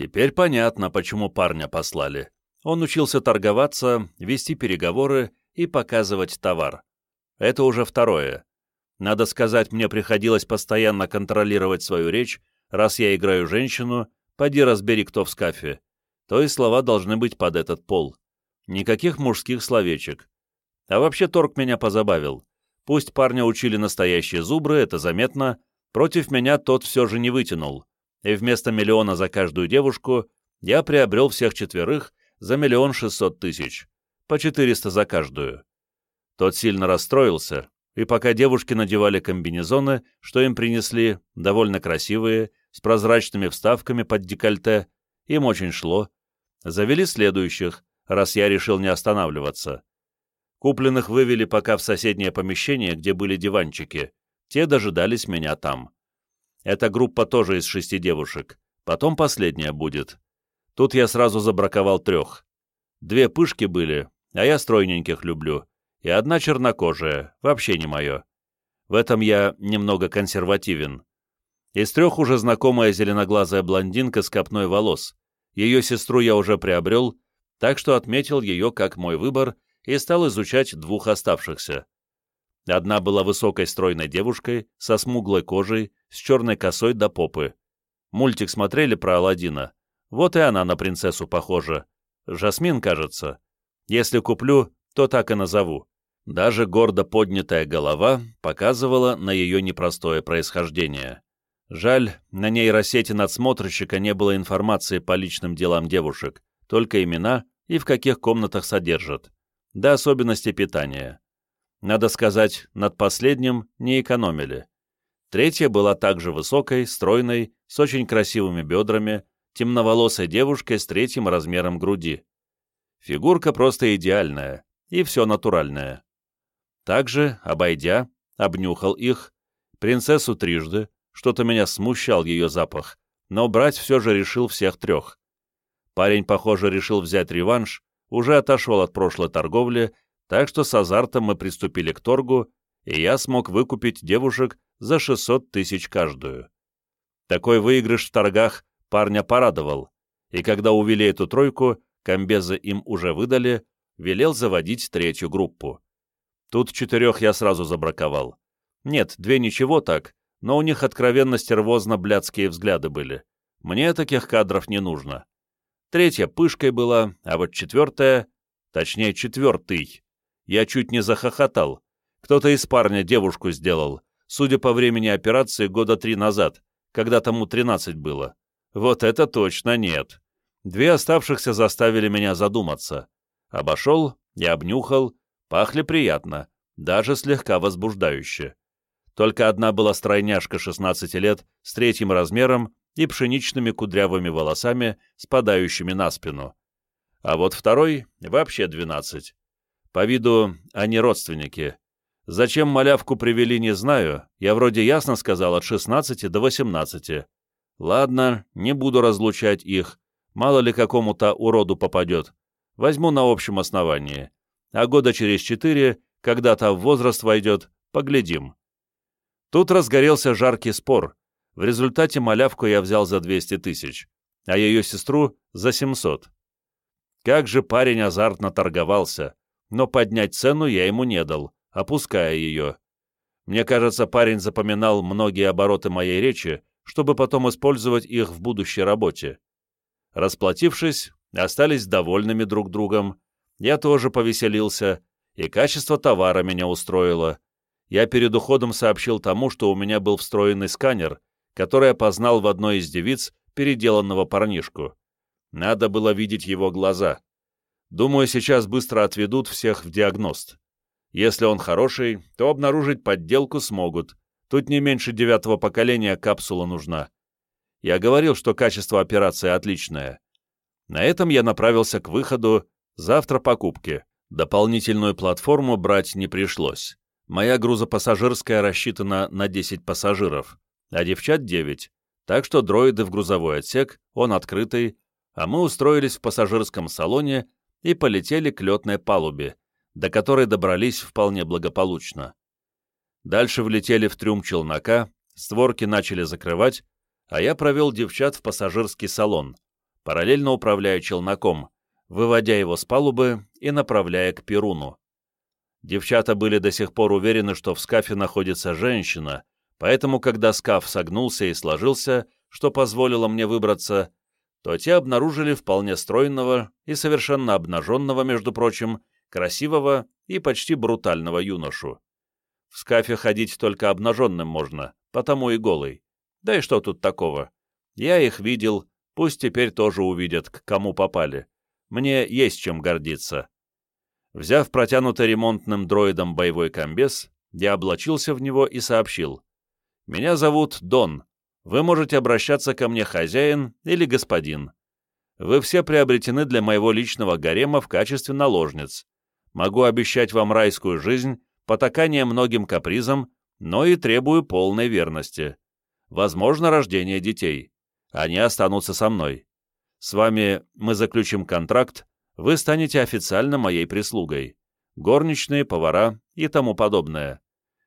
Теперь понятно, почему парня послали. Он учился торговаться, вести переговоры и показывать товар. Это уже второе. Надо сказать, мне приходилось постоянно контролировать свою речь, раз я играю женщину, поди разбери, кто в скафе. То есть слова должны быть под этот пол. Никаких мужских словечек. А вообще торг меня позабавил. Пусть парня учили настоящие зубры, это заметно, против меня тот все же не вытянул. И вместо миллиона за каждую девушку я приобрел всех четверых за миллион шестьсот тысяч. По четыреста за каждую. Тот сильно расстроился, и пока девушки надевали комбинезоны, что им принесли, довольно красивые, с прозрачными вставками под декольте, им очень шло, завели следующих, раз я решил не останавливаться. Купленных вывели пока в соседнее помещение, где были диванчики, те дожидались меня там. Эта группа тоже из шести девушек, потом последняя будет. Тут я сразу забраковал трех. Две пышки были, а я стройненьких люблю, и одна чернокожая, вообще не мое. В этом я немного консервативен. Из трех уже знакомая зеленоглазая блондинка с копной волос. Ее сестру я уже приобрел, так что отметил ее как мой выбор и стал изучать двух оставшихся. Одна была высокой стройной девушкой, со смуглой кожей, с черной косой до попы. Мультик смотрели про Аладдина. Вот и она на принцессу похожа. Жасмин, кажется. Если куплю, то так и назову. Даже гордо поднятая голова показывала на ее непростое происхождение. Жаль, на нейросети надсмотрщика не было информации по личным делам девушек, только имена и в каких комнатах содержат, да особенности питания. Надо сказать, над последним не экономили. Третья была также высокой, стройной, с очень красивыми бедрами, темноволосой девушкой с третьим размером груди. Фигурка просто идеальная, и все натуральное. Также, обойдя, обнюхал их, принцессу трижды, что-то меня смущал ее запах, но брать все же решил всех трех. Парень, похоже, решил взять реванш, уже отошел от прошлой торговли, так что с азартом мы приступили к торгу, и я смог выкупить девушек за 600 тысяч каждую. Такой выигрыш в торгах парня порадовал, и когда увели эту тройку, комбезы им уже выдали, велел заводить третью группу. Тут четырех я сразу забраковал. Нет, две ничего так, но у них откровенно стервозно-блядские взгляды были. Мне таких кадров не нужно. Третья пышкой была, а вот четвертая, точнее четвертый, я чуть не захохотал. Кто-то из парня девушку сделал, судя по времени операции года три назад, когда тому тринадцать было. Вот это точно нет. Две оставшихся заставили меня задуматься. Обошел, я обнюхал, пахли приятно, даже слегка возбуждающе. Только одна была стройняшка 16 лет с третьим размером и пшеничными кудрявыми волосами, спадающими на спину. А вот второй вообще 12. По виду они родственники. Зачем малявку привели, не знаю. Я вроде ясно сказал, от 16 до 18. Ладно, не буду разлучать их. Мало ли какому-то уроду попадет. Возьму на общем основании. А года через четыре, когда-то в возраст войдет, поглядим. Тут разгорелся жаркий спор. В результате малявку я взял за 200 тысяч, а ее сестру — за 700. Как же парень азартно торговался, но поднять цену я ему не дал, опуская ее. Мне кажется, парень запоминал многие обороты моей речи, чтобы потом использовать их в будущей работе. Расплатившись, остались довольными друг другом. Я тоже повеселился, и качество товара меня устроило я перед уходом сообщил тому, что у меня был встроенный сканер, который опознал в одной из девиц переделанного парнишку. Надо было видеть его глаза. Думаю, сейчас быстро отведут всех в диагност. Если он хороший, то обнаружить подделку смогут. Тут не меньше девятого поколения капсула нужна. Я говорил, что качество операции отличное. На этом я направился к выходу, завтра покупки. Дополнительную платформу брать не пришлось. Моя грузопассажирская рассчитана на 10 пассажиров, а девчат 9, так что дроиды в грузовой отсек, он открытый, а мы устроились в пассажирском салоне и полетели к летной палубе, до которой добрались вполне благополучно. Дальше влетели в трюм челнока, створки начали закрывать, а я провел девчат в пассажирский салон. параллельно управляя челноком, выводя его с палубы и направляя к Перуну. Девчата были до сих пор уверены, что в скафе находится женщина, поэтому, когда скаф согнулся и сложился, что позволило мне выбраться, то те обнаружили вполне стройного и совершенно обнаженного, между прочим, красивого и почти брутального юношу. В скафе ходить только обнаженным можно, потому и голый. Да и что тут такого? Я их видел, пусть теперь тоже увидят, к кому попали. Мне есть чем гордиться. Взяв протянутый ремонтным дроидом боевой комбез, я облачился в него и сообщил. «Меня зовут Дон. Вы можете обращаться ко мне хозяин или господин. Вы все приобретены для моего личного гарема в качестве наложниц. Могу обещать вам райскую жизнь, потакание многим капризам, но и требую полной верности. Возможно, рождение детей. Они останутся со мной. С вами мы заключим контракт, вы станете официально моей прислугой. Горничные, повара и тому подобное.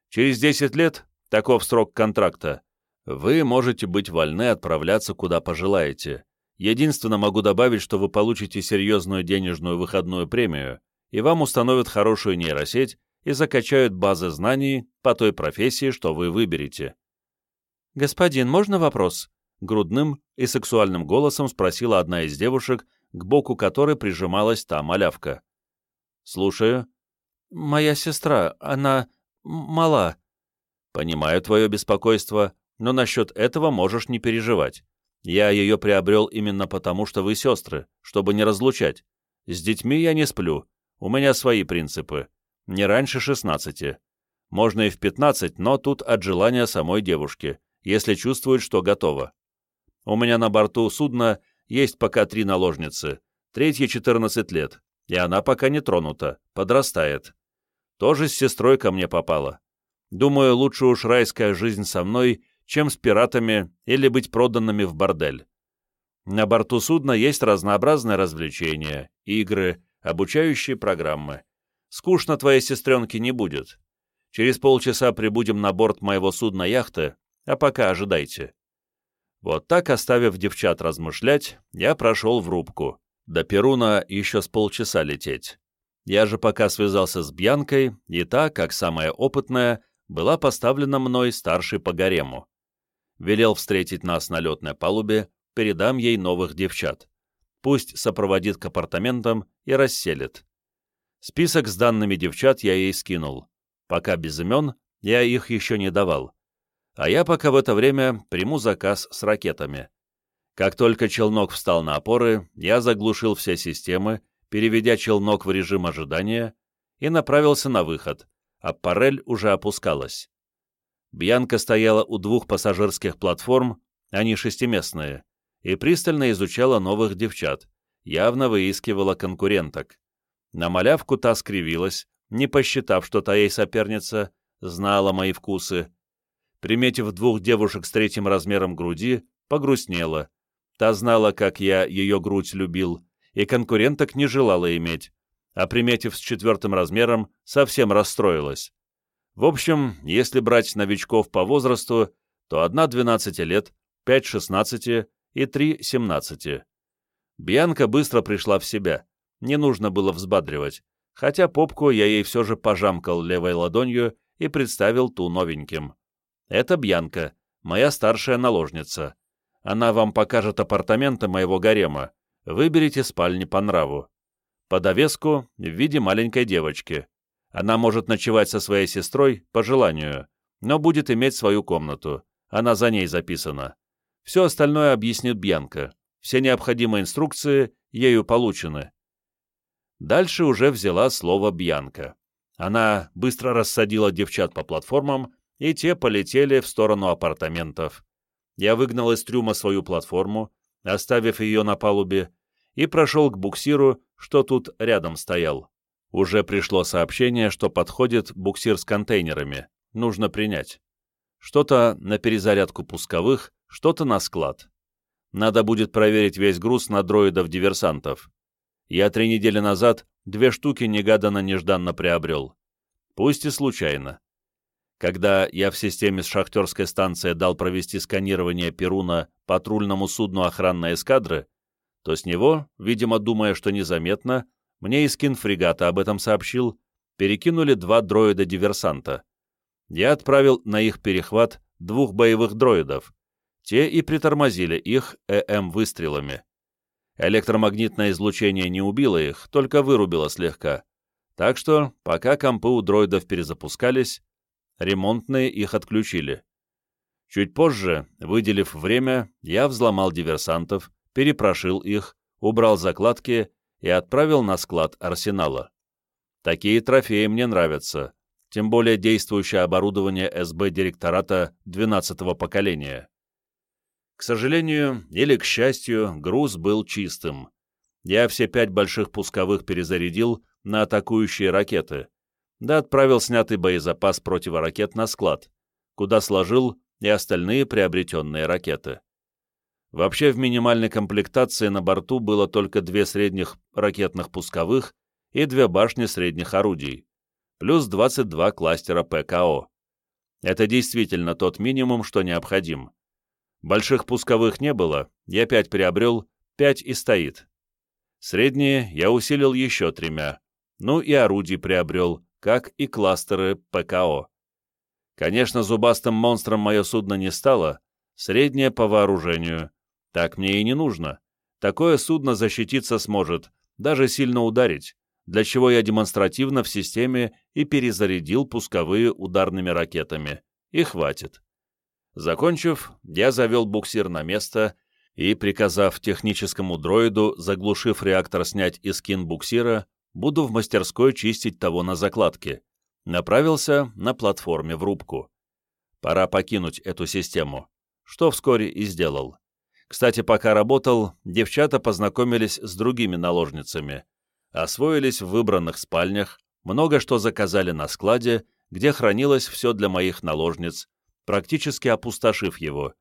Через 10 лет, таков срок контракта, вы можете быть вольны отправляться куда пожелаете. Единственно могу добавить, что вы получите серьезную денежную выходную премию, и вам установят хорошую нейросеть и закачают базы знаний по той профессии, что вы выберете. «Господин, можно вопрос?» Грудным и сексуальным голосом спросила одна из девушек, к боку которой прижималась та малявка. «Слушаю». «Моя сестра, она... мала». «Понимаю твое беспокойство, но насчет этого можешь не переживать. Я ее приобрел именно потому, что вы сестры, чтобы не разлучать. С детьми я не сплю, у меня свои принципы. Не раньше шестнадцати. Можно и в пятнадцать, но тут от желания самой девушки, если чувствует, что готова. У меня на борту судна есть пока три наложницы, третья 14 лет, и она пока не тронута, подрастает. Тоже с сестрой ко мне попала. Думаю, лучше уж райская жизнь со мной, чем с пиратами или быть проданными в бордель. На борту судна есть разнообразные развлечения, игры, обучающие программы. Скучно твоей сестренке не будет. Через полчаса прибудем на борт моего судна яхты, а пока ожидайте. Вот так, оставив девчат размышлять, я прошел в рубку. До Перуна еще с полчаса лететь. Я же пока связался с Бьянкой, и та, как самая опытная, была поставлена мной старшей по гарему. Велел встретить нас на летной палубе, передам ей новых девчат. Пусть сопроводит к апартаментам и расселит. Список с данными девчат я ей скинул. Пока без имен, я их еще не давал а я пока в это время приму заказ с ракетами. Как только челнок встал на опоры, я заглушил все системы, переведя челнок в режим ожидания, и направился на выход, а парель уже опускалась. Бьянка стояла у двух пассажирских платформ, они шестиместные, и пристально изучала новых девчат, явно выискивала конкуренток. На малявку та скривилась, не посчитав, что та ей соперница, знала мои вкусы, приметив двух девушек с третьим размером груди, погрустнела. Та знала, как я ее грудь любил, и конкуренток не желала иметь, а приметив с четвертым размером, совсем расстроилась. В общем, если брать новичков по возрасту, то одна 12 лет, пять 16 и три 17. Бьянка быстро пришла в себя, не нужно было взбадривать, хотя попку я ей все же пожамкал левой ладонью и представил ту новеньким. Это Бьянка, моя старшая наложница. Она вам покажет апартаменты моего гарема. Выберите спальни по нраву. По довеску в виде маленькой девочки. Она может ночевать со своей сестрой по желанию, но будет иметь свою комнату. Она за ней записана. Все остальное объяснит Бьянка. Все необходимые инструкции ею получены. Дальше уже взяла слово Бьянка. Она быстро рассадила девчат по платформам и те полетели в сторону апартаментов. Я выгнал из трюма свою платформу, оставив ее на палубе, и прошел к буксиру, что тут рядом стоял. Уже пришло сообщение, что подходит буксир с контейнерами. Нужно принять. Что-то на перезарядку пусковых, что-то на склад. Надо будет проверить весь груз на дроидов-диверсантов. Я три недели назад две штуки негаданно-нежданно приобрел. Пусть и случайно. Когда я в системе с шахтерской станции дал провести сканирование Перуна патрульному судну охранной эскадры, то с него, видимо, думая, что незаметно, мне и скин фрегата об этом сообщил, перекинули два дроида-диверсанта. Я отправил на их перехват двух боевых дроидов. Те и притормозили их ЭМ-выстрелами. Электромагнитное излучение не убило их, только вырубило слегка. Так что, пока компы у дроидов перезапускались, ремонтные их отключили. Чуть позже, выделив время, я взломал диверсантов, перепрошил их, убрал закладки и отправил на склад арсенала. Такие трофеи мне нравятся, тем более действующее оборудование СБ директората 12-го поколения. К сожалению, или к счастью, груз был чистым. Я все пять больших пусковых перезарядил на атакующие ракеты, да отправил снятый боезапас противоракет на склад, куда сложил и остальные приобретенные ракеты. Вообще в минимальной комплектации на борту было только две средних ракетных пусковых и две башни средних орудий, плюс 22 кластера ПКО. Это действительно тот минимум, что необходим. Больших пусковых не было, я пять приобрел, пять и стоит. Средние я усилил еще тремя, ну и орудий приобрел, как и кластеры ПКО. Конечно, зубастым монстром мое судно не стало, среднее по вооружению. Так мне и не нужно. Такое судно защититься сможет, даже сильно ударить, для чего я демонстративно в системе и перезарядил пусковые ударными ракетами. И хватит. Закончив, я завел буксир на место и, приказав техническому дроиду, заглушив реактор снять и скин буксира, буду в мастерской чистить того на закладке, направился на платформе в рубку. Пора покинуть эту систему, что вскоре и сделал. Кстати, пока работал, девчата познакомились с другими наложницами, освоились в выбранных спальнях, много что заказали на складе, где хранилось все для моих наложниц, практически опустошив его.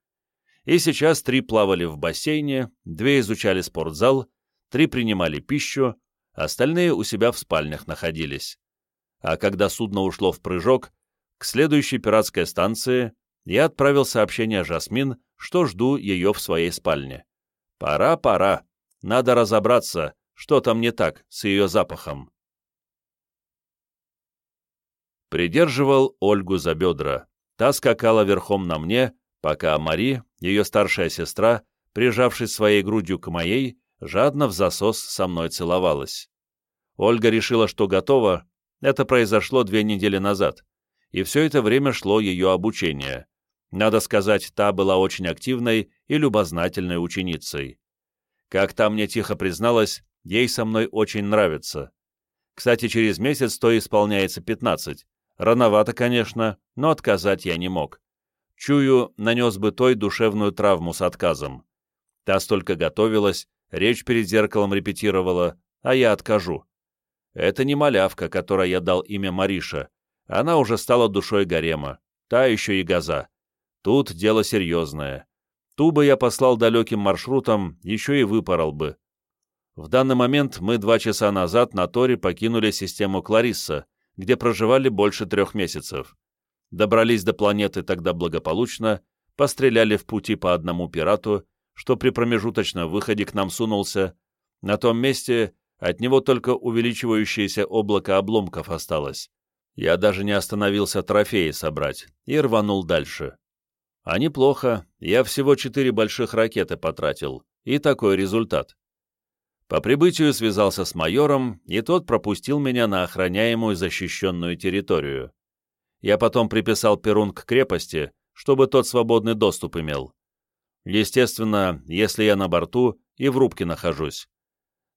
И сейчас три плавали в бассейне, две изучали спортзал, три принимали пищу, остальные у себя в спальнях находились а когда судно ушло в прыжок, к следующей пиратской станции я отправил сообщение Жасмин, что жду ее в своей спальне. Пора, пора. Надо разобраться, что там не так с ее запахом. Придерживал Ольгу за бедра. Та скакала верхом на мне, пока Мари, ее старшая сестра, прижавшись своей грудью к моей, жадно в засос со мной целовалась. Ольга решила, что готова, это произошло две недели назад, и все это время шло ее обучение. Надо сказать, та была очень активной и любознательной ученицей. Как та мне тихо призналась, ей со мной очень нравится. Кстати, через месяц то исполняется 15. Рановато, конечно, но отказать я не мог. Чую, нанес бы той душевную травму с отказом. Та столько готовилась, речь перед зеркалом репетировала, а я откажу. Это не малявка, которой я дал имя Мариша. Она уже стала душой гарема. Та еще и газа. Тут дело серьезное. Ту бы я послал далеким маршрутом, еще и выпорол бы. В данный момент мы два часа назад на Торе покинули систему Кларисса, где проживали больше трех месяцев. Добрались до планеты тогда благополучно, постреляли в пути по одному пирату, что при промежуточном выходе к нам сунулся. На том месте от него только увеличивающееся облако обломков осталось. Я даже не остановился трофеи собрать и рванул дальше. А неплохо, я всего четыре больших ракеты потратил, и такой результат. По прибытию связался с майором, и тот пропустил меня на охраняемую защищенную территорию. Я потом приписал Перун к крепости, чтобы тот свободный доступ имел. Естественно, если я на борту и в рубке нахожусь.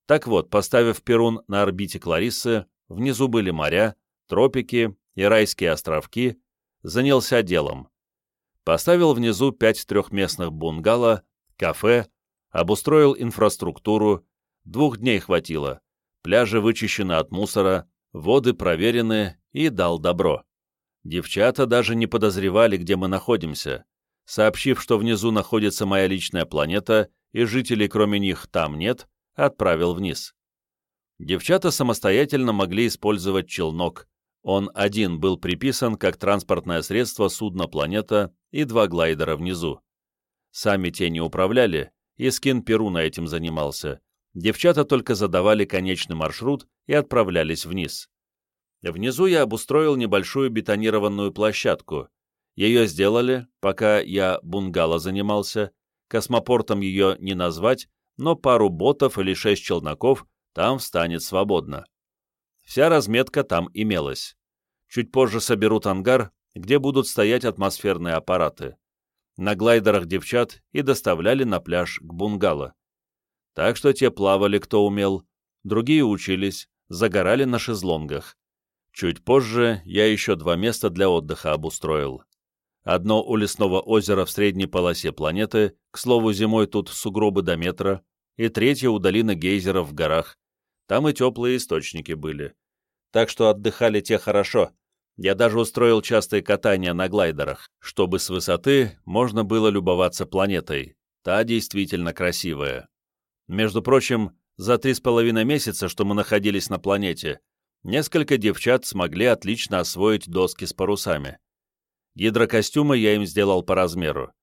Так вот, поставив Перун на орбите Клариссы, внизу были моря, тропики и райские островки, занялся делом. Поставил внизу пять трехместных бунгало, кафе, обустроил инфраструктуру, двух дней хватило, пляжи вычищены от мусора, воды проверены и дал добро. Девчата даже не подозревали, где мы находимся. Сообщив, что внизу находится моя личная планета и жителей кроме них там нет, отправил вниз. Девчата самостоятельно могли использовать челнок. Он один был приписан как транспортное средство судна «Планета» и два глайдера внизу. Сами те не управляли, и скин Перуна этим занимался. Девчата только задавали конечный маршрут и отправлялись вниз. Внизу я обустроил небольшую бетонированную площадку. Ее сделали, пока я бунгало занимался. Космопортом ее не назвать, но пару ботов или шесть челноков там встанет свободно. Вся разметка там имелась. Чуть позже соберут ангар, где будут стоять атмосферные аппараты. На глайдерах девчат и доставляли на пляж к бунгало. Так что те плавали, кто умел, другие учились, загорали на шезлонгах. Чуть позже я еще два места для отдыха обустроил. Одно у лесного озера в средней полосе планеты, к слову, зимой тут сугробы до метра, и третье у долины гейзеров в горах. Там и теплые источники были. Так что отдыхали те хорошо. Я даже устроил частые катания на глайдерах, чтобы с высоты можно было любоваться планетой. Та действительно красивая. Между прочим, за три с половиной месяца, что мы находились на планете, Несколько девчат смогли отлично освоить доски с парусами. Гидрокостюмы я им сделал по размеру.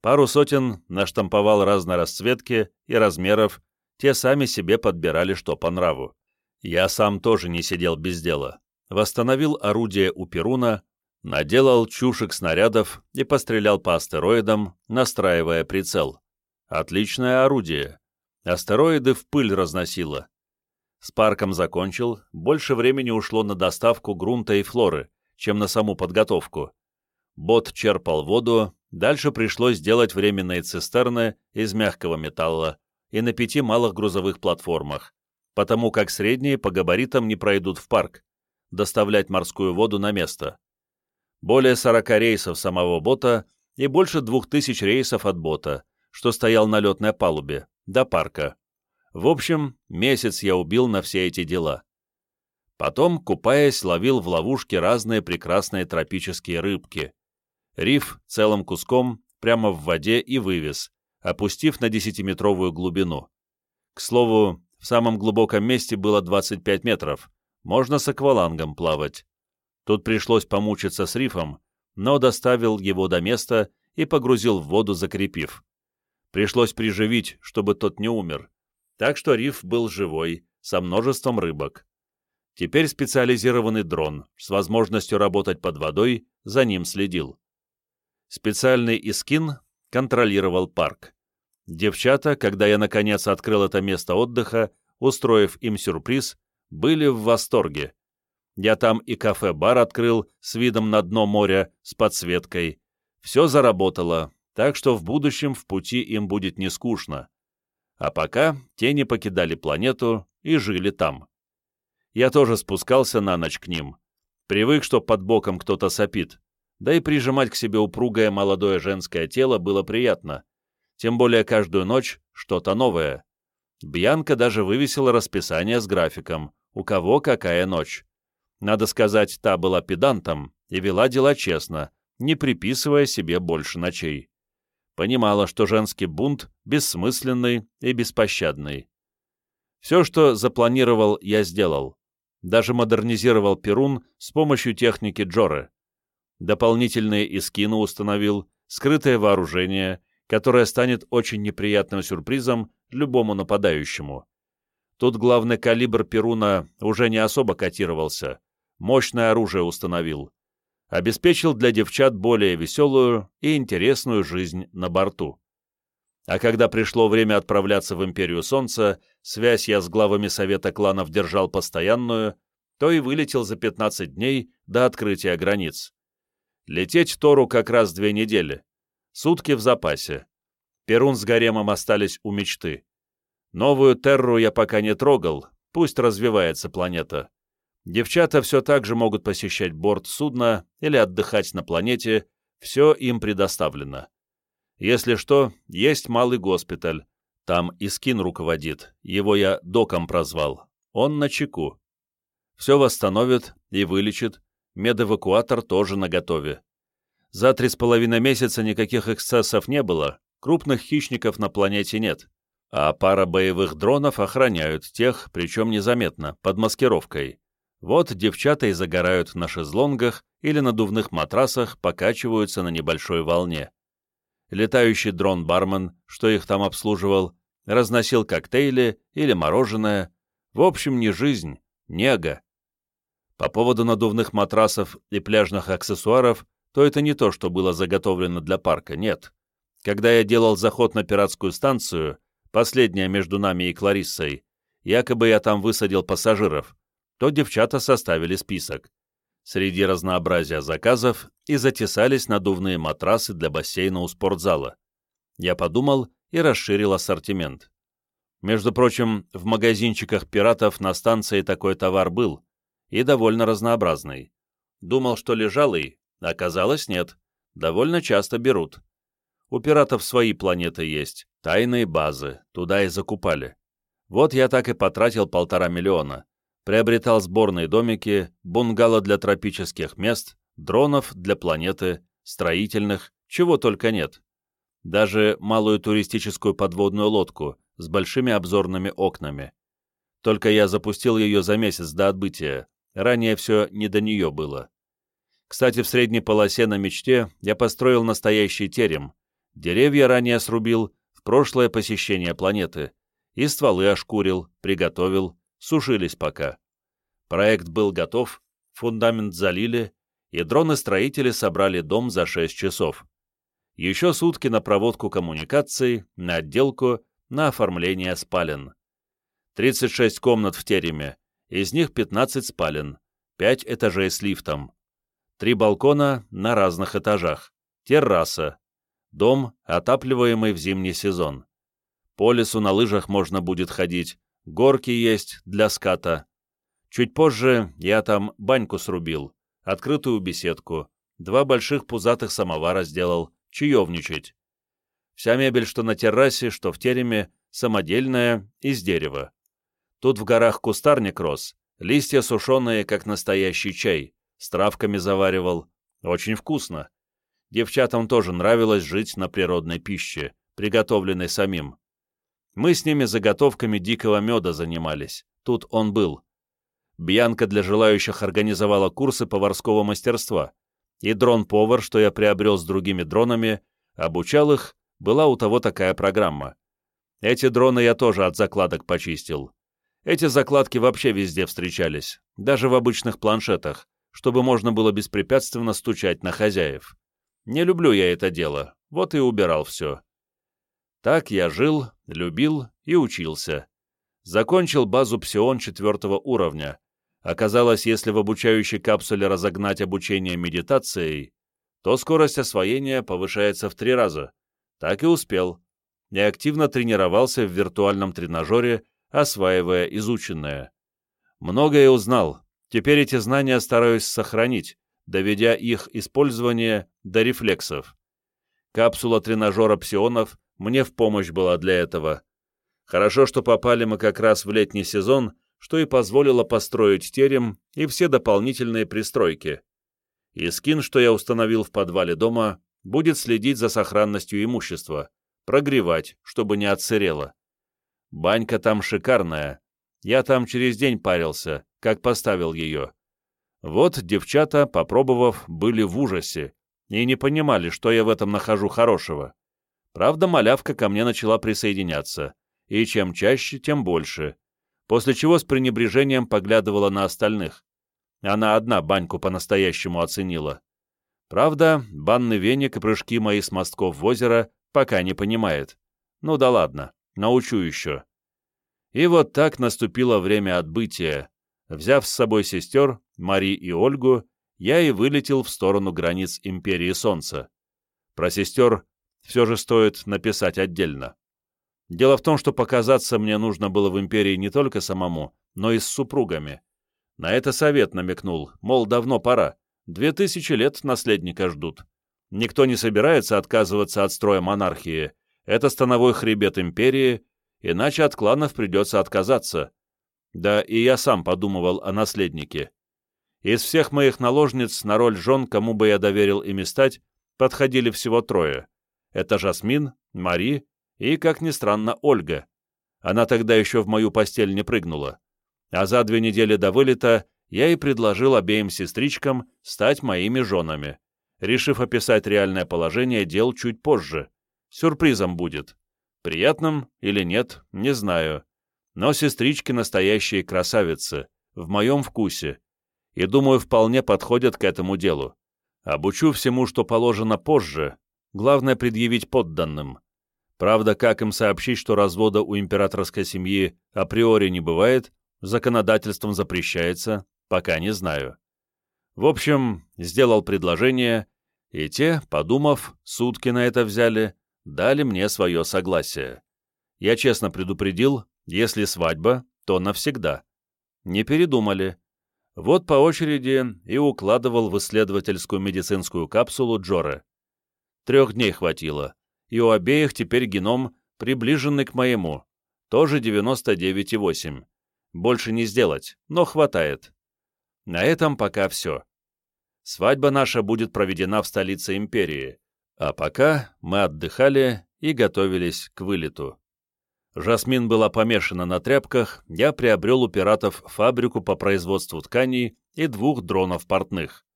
Пару сотен наштамповал разной расцветки и размеров, те сами себе подбирали что по нраву. Я сам тоже не сидел без дела. Восстановил орудие у Перуна, наделал чушек снарядов и пострелял по астероидам, настраивая прицел. Отличное орудие. Астероиды в пыль разносило. С парком закончил, больше времени ушло на доставку грунта и флоры, чем на саму подготовку. Бот черпал воду, дальше пришлось сделать временные цистерны из мягкого металла и на пяти малых грузовых платформах, потому как средние по габаритам не пройдут в парк, доставлять морскую воду на место. Более 40 рейсов самого бота и больше 2000 рейсов от бота, что стоял на летной палубе, до парка. В общем, месяц я убил на все эти дела. Потом, купаясь, ловил в ловушке разные прекрасные тропические рыбки. Риф целым куском прямо в воде и вывез, опустив на десятиметровую глубину. К слову, в самом глубоком месте было 25 метров, можно с аквалангом плавать. Тут пришлось помучиться с рифом, но доставил его до места и погрузил в воду, закрепив. Пришлось приживить, чтобы тот не умер так что риф был живой, со множеством рыбок. Теперь специализированный дрон с возможностью работать под водой за ним следил. Специальный искин контролировал парк. Девчата, когда я наконец открыл это место отдыха, устроив им сюрприз, были в восторге. Я там и кафе-бар открыл с видом на дно моря, с подсветкой. Все заработало, так что в будущем в пути им будет не скучно. А пока тени покидали планету и жили там. Я тоже спускался на ночь к ним. Привык, что под боком кто-то сопит. Да и прижимать к себе упругое молодое женское тело было приятно. Тем более каждую ночь что-то новое. Бьянка даже вывесила расписание с графиком, у кого какая ночь. Надо сказать, та была педантом и вела дела честно, не приписывая себе больше ночей понимала, что женский бунт бессмысленный и беспощадный. Все, что запланировал, я сделал. Даже модернизировал Перун с помощью техники Джоры. Дополнительные искины установил, скрытое вооружение, которое станет очень неприятным сюрпризом любому нападающему. Тут главный калибр Перуна уже не особо котировался. Мощное оружие установил обеспечил для девчат более веселую и интересную жизнь на борту. А когда пришло время отправляться в Империю Солнца, связь я с главами Совета кланов держал постоянную, то и вылетел за 15 дней до открытия границ. Лететь Тору как раз две недели. Сутки в запасе. Перун с Гаремом остались у мечты. Новую Терру я пока не трогал, пусть развивается планета. Девчата все так же могут посещать борт судна или отдыхать на планете, все им предоставлено. Если что, есть малый госпиталь, там и скин руководит, его я доком прозвал, он на чеку. Все восстановит и вылечит, медэвакуатор тоже наготове. За три с половиной месяца никаких эксцессов не было, крупных хищников на планете нет, а пара боевых дронов охраняют тех, причем незаметно, под маскировкой. Вот девчата и загорают на шезлонгах или надувных матрасах, покачиваются на небольшой волне. летающий дрон-бармен, что их там обслуживал, разносил коктейли или мороженое. В общем, не жизнь, нега. По поводу надувных матрасов и пляжных аксессуаров, то это не то, что было заготовлено для парка, нет. Когда я делал заход на пиратскую станцию, последняя между нами и Клариссой, якобы я там высадил пассажиров, то девчата составили список. Среди разнообразия заказов и затесались надувные матрасы для бассейна у спортзала. Я подумал и расширил ассортимент. Между прочим, в магазинчиках пиратов на станции такой товар был, и довольно разнообразный. Думал, что лежалый, оказалось нет, довольно часто берут. У пиратов свои планеты есть, тайные базы, туда и закупали. Вот я так и потратил полтора миллиона, приобретал сборные домики, бунгало для тропических мест, дронов для планеты, строительных, чего только нет. Даже малую туристическую подводную лодку с большими обзорными окнами. Только я запустил ее за месяц до отбытия, ранее все не до нее было. Кстати, в средней полосе на мечте я построил настоящий терем, деревья ранее срубил в прошлое посещение планеты, и стволы ошкурил, приготовил, сушились пока. Проект был готов, фундамент залили, и дроны-строители собрали дом за 6 часов. Еще сутки на проводку коммуникаций, на отделку, на оформление спален. 36 комнат в тереме, из них 15 спален, 5 этажей с лифтом. Три балкона на разных этажах, терраса, дом, отапливаемый в зимний сезон. По лесу на лыжах можно будет ходить, горки есть для ската. Чуть позже я там баньку срубил, открытую беседку, два больших пузатых самовара сделал, чаевничать. Вся мебель, что на террасе, что в тереме, самодельная, из дерева. Тут в горах кустарник рос, листья сушеные, как настоящий чай, с травками заваривал. Очень вкусно. Девчатам тоже нравилось жить на природной пище, приготовленной самим. Мы с ними заготовками дикого меда занимались. Тут он был. Бьянка для желающих организовала курсы поварского мастерства, и дрон-повар, что я приобрел с другими дронами, обучал их, была у того такая программа. Эти дроны я тоже от закладок почистил. Эти закладки вообще везде встречались, даже в обычных планшетах, чтобы можно было беспрепятственно стучать на хозяев. Не люблю я это дело, вот и убирал все. Так я жил, любил и учился. Закончил базу Псион четвертого уровня. Оказалось, если в обучающей капсуле разогнать обучение медитацией, то скорость освоения повышается в три раза. Так и успел. И активно тренировался в виртуальном тренажере, осваивая изученное. Многое узнал. Теперь эти знания стараюсь сохранить, доведя их использование до рефлексов. Капсула тренажера псионов мне в помощь была для этого. Хорошо, что попали мы как раз в летний сезон, что и позволило построить терем и все дополнительные пристройки. И скин, что я установил в подвале дома, будет следить за сохранностью имущества, прогревать, чтобы не отсырело. Банька там шикарная. Я там через день парился, как поставил ее. Вот девчата, попробовав, были в ужасе и не понимали, что я в этом нахожу хорошего. Правда, малявка ко мне начала присоединяться, и чем чаще, тем больше, после чего с пренебрежением поглядывала на остальных. Она одна баньку по-настоящему оценила. Правда, банный веник и прыжки мои с мостков в озеро пока не понимает. Ну да ладно, научу еще. И вот так наступило время отбытия. Взяв с собой сестер, Мари и Ольгу, я и вылетел в сторону границ Империи Солнца. Про сестер все же стоит написать отдельно. Дело в том, что показаться мне нужно было в Империи не только самому, но и с супругами. На это совет намекнул, мол, давно пора. Две тысячи лет наследника ждут. Никто не собирается отказываться от строя монархии. Это становой хребет империи, иначе от кланов придется отказаться. Да и я сам подумывал о наследнике. Из всех моих наложниц на роль жен, кому бы я доверил ими стать, подходили всего трое. Это Жасмин, Мари и, как ни странно, Ольга. Она тогда еще в мою постель не прыгнула. А за две недели до вылета я и предложил обеим сестричкам стать моими женами, решив описать реальное положение дел чуть позже, Сюрпризом будет. Приятным или нет, не знаю. Но сестрички настоящие красавицы, в моем вкусе, и, думаю, вполне подходят к этому делу. Обучу всему, что положено позже, главное предъявить подданным. Правда, как им сообщить, что развода у императорской семьи априори не бывает, законодательством запрещается, пока не знаю. В общем, сделал предложение, и те, подумав, сутки на это взяли, дали мне свое согласие. Я честно предупредил, если свадьба, то навсегда. Не передумали. Вот по очереди и укладывал в исследовательскую медицинскую капсулу Джоре. Трех дней хватило, и у обеих теперь геном приближенный к моему, тоже 99,8. Больше не сделать, но хватает. На этом пока все. Свадьба наша будет проведена в столице империи, а пока мы отдыхали и готовились к вылету. Жасмин была помешана на тряпках, я приобрел у пиратов фабрику по производству тканей и двух дронов портных.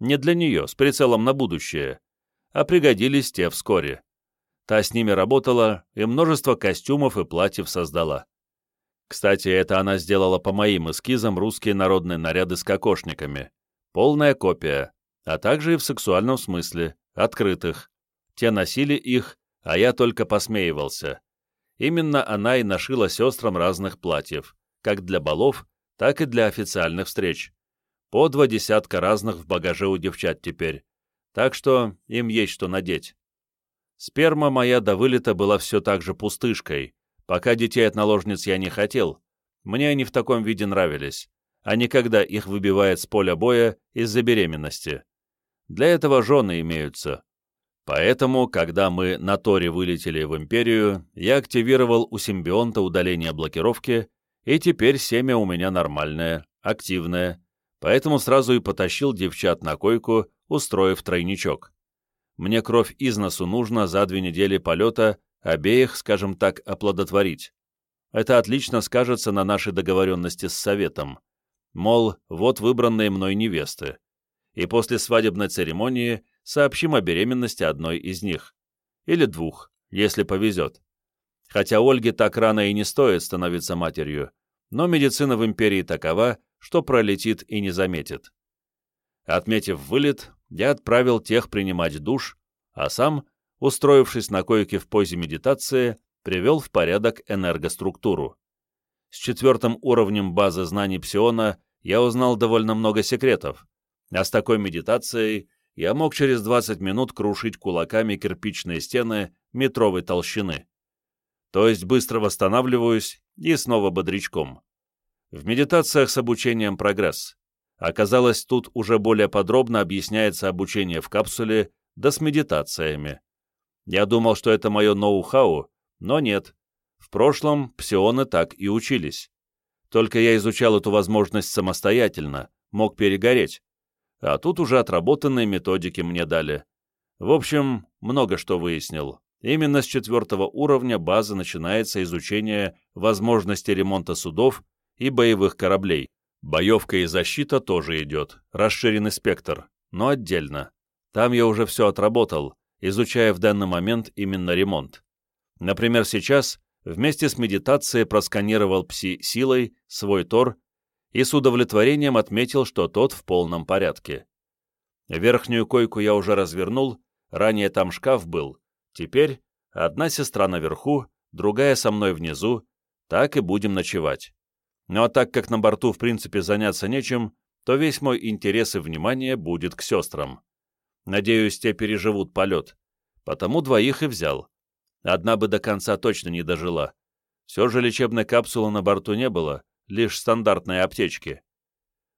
Не для нее, с прицелом на будущее. А пригодились те вскоре. Та с ними работала и множество костюмов и платьев создала. Кстати, это она сделала по моим эскизам русские народные наряды с кокошниками. Полная копия, а также и в сексуальном смысле, открытых. Те носили их, а я только посмеивался. Именно она и нашила сестрам разных платьев, как для балов, так и для официальных встреч. По два десятка разных в багаже у девчат теперь, так что им есть что надеть. Сперма моя до вылета была все так же пустышкой, Пока детей от наложниц я не хотел, мне они в таком виде нравились, а не когда их выбивает с поля боя из-за беременности. Для этого жены имеются. Поэтому, когда мы на Торе вылетели в Империю, я активировал у симбионта удаление блокировки, и теперь семя у меня нормальное, активное, поэтому сразу и потащил девчат на койку, устроив тройничок. Мне кровь из носу нужно за две недели полета обеих, скажем так, оплодотворить. Это отлично скажется на нашей договоренности с Советом. Мол, вот выбранные мной невесты. И после свадебной церемонии сообщим о беременности одной из них. Или двух, если повезет. Хотя Ольге так рано и не стоит становиться матерью, но медицина в империи такова, что пролетит и не заметит. Отметив вылет, я отправил тех принимать душ, а сам устроившись на койке в позе медитации, привел в порядок энергоструктуру. С четвертым уровнем базы знаний псиона я узнал довольно много секретов, а с такой медитацией я мог через 20 минут крушить кулаками кирпичные стены метровой толщины. То есть быстро восстанавливаюсь и снова бодрячком. В медитациях с обучением прогресс. Оказалось, тут уже более подробно объясняется обучение в капсуле, да с медитациями. Я думал, что это мое ноу-хау, но нет. В прошлом псионы так и учились. Только я изучал эту возможность самостоятельно, мог перегореть. А тут уже отработанные методики мне дали. В общем, много что выяснил. Именно с четвертого уровня базы начинается изучение возможности ремонта судов и боевых кораблей. Боевка и защита тоже идет, расширенный спектр, но отдельно. Там я уже все отработал, изучая в данный момент именно ремонт. Например, сейчас вместе с медитацией просканировал пси-силой свой тор и с удовлетворением отметил, что тот в полном порядке. Верхнюю койку я уже развернул, ранее там шкаф был, теперь одна сестра наверху, другая со мной внизу, так и будем ночевать. Ну а так как на борту в принципе заняться нечем, то весь мой интерес и внимание будет к сестрам. Надеюсь, те переживут полет. Потому двоих и взял. Одна бы до конца точно не дожила. Все же лечебной капсулы на борту не было, лишь стандартные аптечки.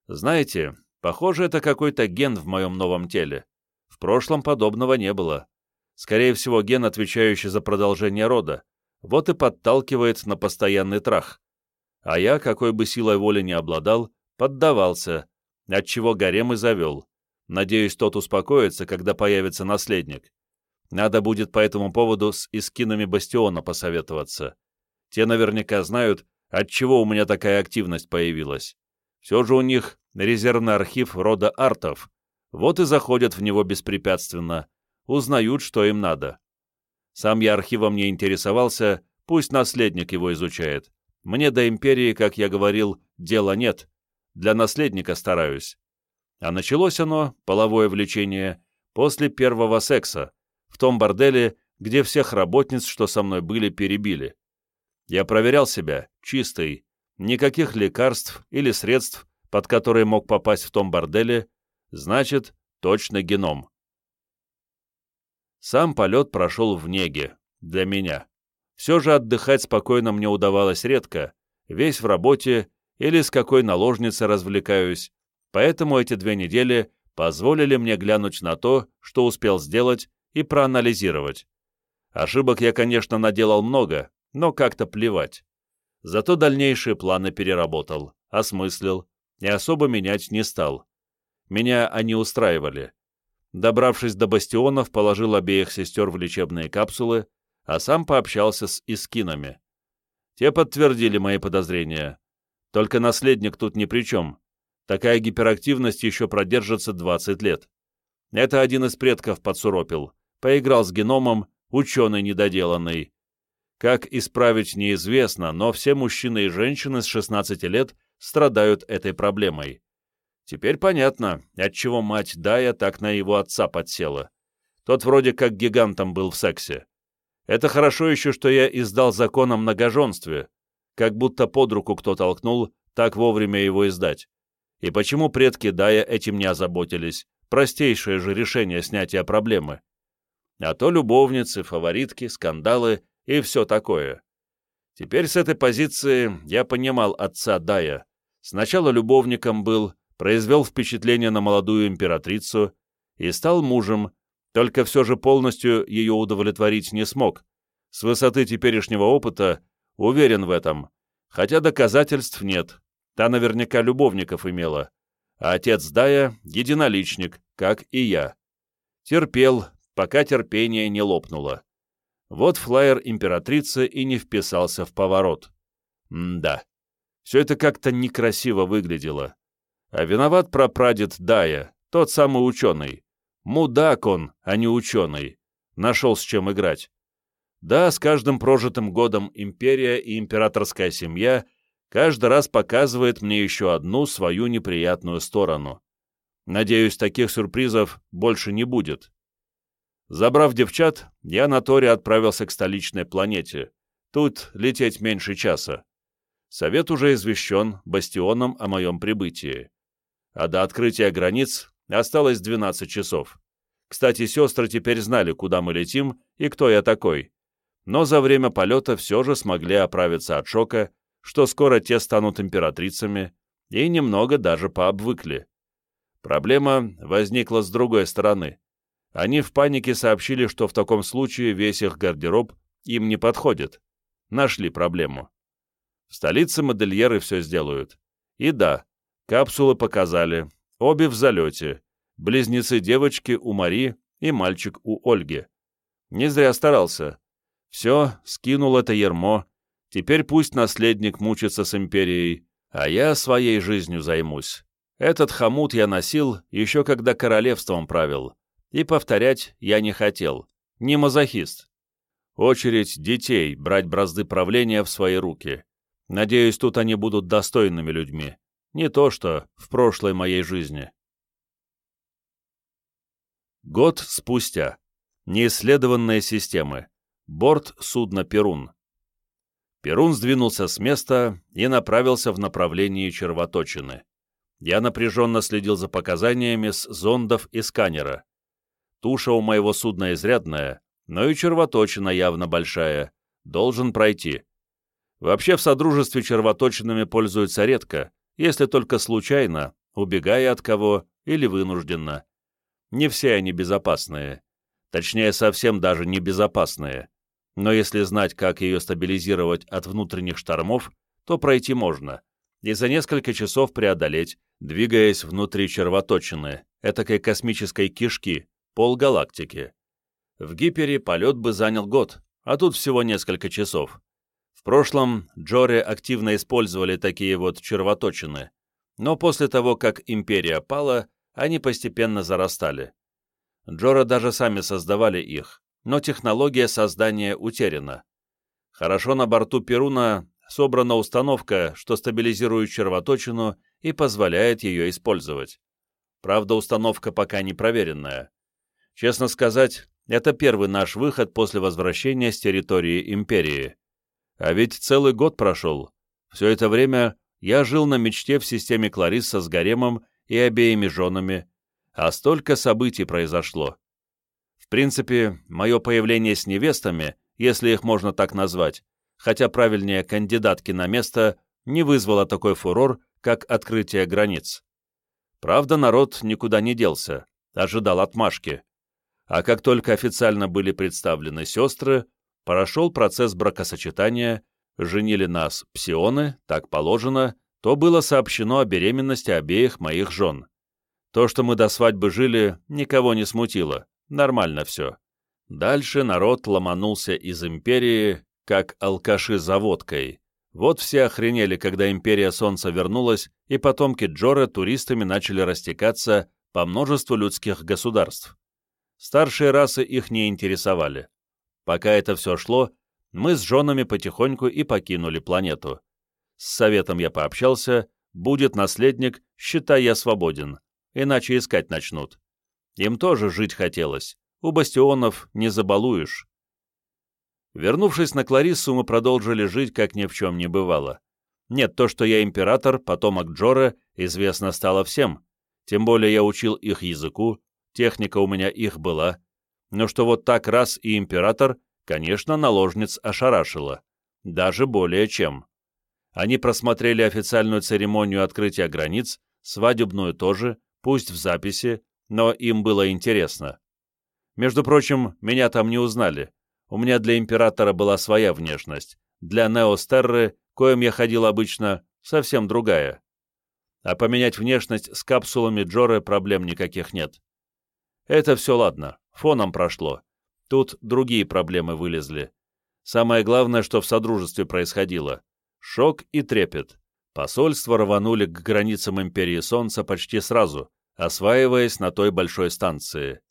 Знаете, похоже, это какой-то ген в моем новом теле. В прошлом подобного не было. Скорее всего, ген, отвечающий за продолжение рода. Вот и подталкивает на постоянный трах. А я, какой бы силой воли не обладал, поддавался, отчего гарем и завел. Надеюсь, тот успокоится, когда появится наследник. Надо будет по этому поводу с искинами Бастиона посоветоваться. Те наверняка знают, отчего у меня такая активность появилась. Все же у них резервный архив рода артов. Вот и заходят в него беспрепятственно, узнают, что им надо. Сам я архивом не интересовался, пусть наследник его изучает. Мне до империи, как я говорил, дела нет. Для наследника стараюсь. А началось оно, половое влечение, после первого секса, в том борделе, где всех работниц, что со мной были, перебили. Я проверял себя, чистый, никаких лекарств или средств, под которые мог попасть в том борделе, значит, точно геном. Сам полет прошел в неге, для меня. Все же отдыхать спокойно мне удавалось редко, весь в работе или с какой наложницей развлекаюсь, поэтому эти две недели позволили мне глянуть на то, что успел сделать, и проанализировать. Ошибок я, конечно, наделал много, но как-то плевать. Зато дальнейшие планы переработал, осмыслил и особо менять не стал. Меня они устраивали. Добравшись до бастионов, положил обеих сестер в лечебные капсулы, а сам пообщался с искинами. Те подтвердили мои подозрения. Только наследник тут ни при чем. Такая гиперактивность еще продержится 20 лет. Это один из предков подсуропил. Поиграл с геномом, ученый недоделанный. Как исправить неизвестно, но все мужчины и женщины с 16 лет страдают этой проблемой. Теперь понятно, отчего мать Дая так на его отца подсела. Тот вроде как гигантом был в сексе. Это хорошо еще, что я издал закон о многоженстве, как будто под руку кто толкнул, так вовремя его издать. И почему предки Дая этим не озаботились? Простейшее же решение снятия проблемы. А то любовницы, фаворитки, скандалы и все такое. Теперь с этой позиции я понимал отца Дая. Сначала любовником был, произвел впечатление на молодую императрицу и стал мужем, только все же полностью ее удовлетворить не смог. С высоты теперешнего опыта уверен в этом, хотя доказательств нет, та наверняка любовников имела, а отец Дая — единоличник, как и я. Терпел, пока терпение не лопнуло. Вот флайер императрицы и не вписался в поворот. М да, все это как-то некрасиво выглядело. А виноват прапрадед Дая, тот самый ученый. Мудак он, а не ученый. Нашел с чем играть. Да, с каждым прожитым годом империя и императорская семья каждый раз показывает мне еще одну свою неприятную сторону. Надеюсь, таких сюрпризов больше не будет. Забрав девчат, я на Торе отправился к столичной планете. Тут лететь меньше часа. Совет уже извещен бастионом о моем прибытии. А до открытия границ осталось 12 часов. Кстати, сестры теперь знали, куда мы летим и кто я такой. Но за время полета все же смогли оправиться от шока, что скоро те станут императрицами, и немного даже пообвыкли. Проблема возникла с другой стороны. Они в панике сообщили, что в таком случае весь их гардероб им не подходит. Нашли проблему. В столице модельеры все сделают. И да, капсулы показали, обе в залете. Близнецы девочки у Мари и мальчик у Ольги. Не зря старался. Все, скинул это ермо. Теперь пусть наследник мучится с империей, а я своей жизнью займусь. Этот хомут я носил еще когда королевством правил и повторять я не хотел, не мазохист. Очередь детей брать бразды правления в свои руки. Надеюсь, тут они будут достойными людьми. Не то, что в прошлой моей жизни. Год спустя. Неисследованные системы. Борт судна «Перун». Перун сдвинулся с места и направился в направлении червоточины. Я напряженно следил за показаниями с зондов и сканера. Туша у моего судна изрядная, но и червоточина явно большая. Должен пройти. Вообще в содружестве червоточинами пользуются редко, если только случайно, убегая от кого или вынужденно. Не все они безопасные. Точнее, совсем даже не безопасные. Но если знать, как ее стабилизировать от внутренних штормов, то пройти можно. И за несколько часов преодолеть, двигаясь внутри червоточины, этакой космической кишки, полгалактики. В Гипере полет бы занял год, а тут всего несколько часов. Прошлом Джоре активно использовали такие вот червоточины, но после того, как Империя пала, они постепенно зарастали. Джора даже сами создавали их, но технология создания утеряна. Хорошо на борту Перуна собрана установка, что стабилизирует червоточину и позволяет ее использовать. Правда, установка пока не проверенная. Честно сказать, это первый наш выход после возвращения с территории Империи. А ведь целый год прошел. Все это время я жил на мечте в системе Кларисса с гаремом и обеими женами, а столько событий произошло. В принципе, мое появление с невестами, если их можно так назвать, хотя правильнее кандидатки на место, не вызвало такой фурор, как открытие границ. Правда, народ никуда не делся, ожидал отмашки. А как только официально были представлены сестры, прошел процесс бракосочетания, женили нас псионы, так положено, то было сообщено о беременности обеих моих жен. То, что мы до свадьбы жили, никого не смутило, нормально все. Дальше народ ломанулся из империи, как алкаши за водкой. Вот все охренели, когда империя Солнца вернулась, и потомки Джора туристами начали растекаться по множеству людских государств. Старшие расы их не интересовали. Пока это все шло, мы с женами потихоньку и покинули планету. С советом я пообщался, будет наследник, считай я свободен, иначе искать начнут. Им тоже жить хотелось, у бастионов не забалуешь. Вернувшись на Клариссу, мы продолжили жить, как ни в чем не бывало. Нет, то, что я император, потомок Джора, известно стало всем. Тем более я учил их языку, техника у меня их была. Но что вот так раз и император, конечно, наложниц ошарашило. Даже более чем. Они просмотрели официальную церемонию открытия границ, свадебную тоже, пусть в записи, но им было интересно. Между прочим, меня там не узнали. У меня для императора была своя внешность. Для Неостерры, коим я ходил обычно, совсем другая. А поменять внешность с капсулами Джоры проблем никаких нет. Это все ладно, фоном прошло. Тут другие проблемы вылезли. Самое главное, что в Содружестве происходило. Шок и трепет. Посольства рванули к границам Империи Солнца почти сразу, осваиваясь на той большой станции.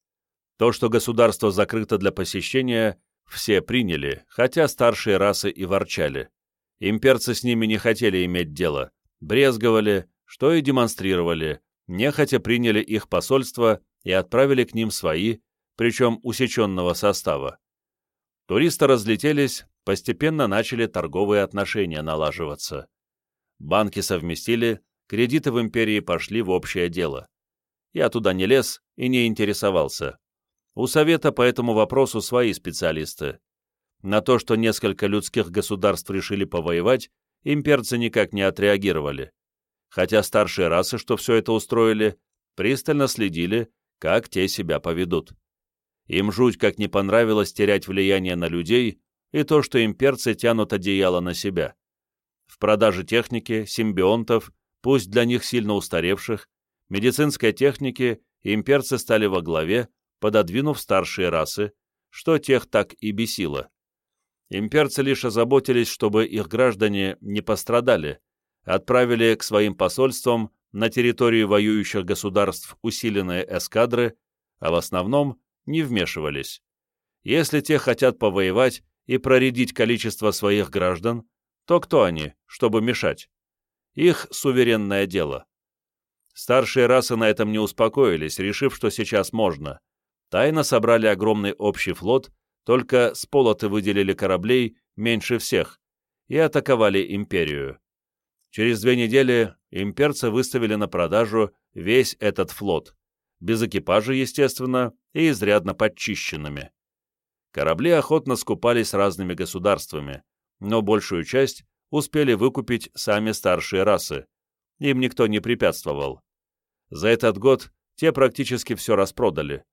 То, что государство закрыто для посещения, все приняли, хотя старшие расы и ворчали. Имперцы с ними не хотели иметь дело, брезговали, что и демонстрировали, нехотя приняли их посольство и отправили к ним свои, причем усеченного состава. Туристы разлетелись, постепенно начали торговые отношения налаживаться. Банки совместили, кредиты в империи пошли в общее дело. Я туда не лез и не интересовался. У Совета по этому вопросу свои специалисты. На то, что несколько людских государств решили повоевать, имперцы никак не отреагировали. Хотя старшие расы, что все это устроили, пристально следили, как те себя поведут. Им жуть как не понравилось терять влияние на людей и то, что имперцы тянут одеяло на себя. В продаже техники, симбионтов, пусть для них сильно устаревших, медицинской техники имперцы стали во главе, пододвинув старшие расы, что тех так и бесило. Имперцы лишь озаботились, чтобы их граждане не пострадали, отправили к своим посольствам на территории воюющих государств усиленные эскадры, а в основном не вмешивались. Если те хотят повоевать и проредить количество своих граждан, то кто они, чтобы мешать? Их суверенное дело. Старшие расы на этом не успокоились, решив, что сейчас можно. Тайно собрали огромный общий флот, только с полоты выделили кораблей меньше всех и атаковали империю. Через две недели имперцы выставили на продажу весь этот флот, без экипажа, естественно, и изрядно подчищенными. Корабли охотно скупались разными государствами, но большую часть успели выкупить сами старшие расы. Им никто не препятствовал. За этот год те практически все распродали.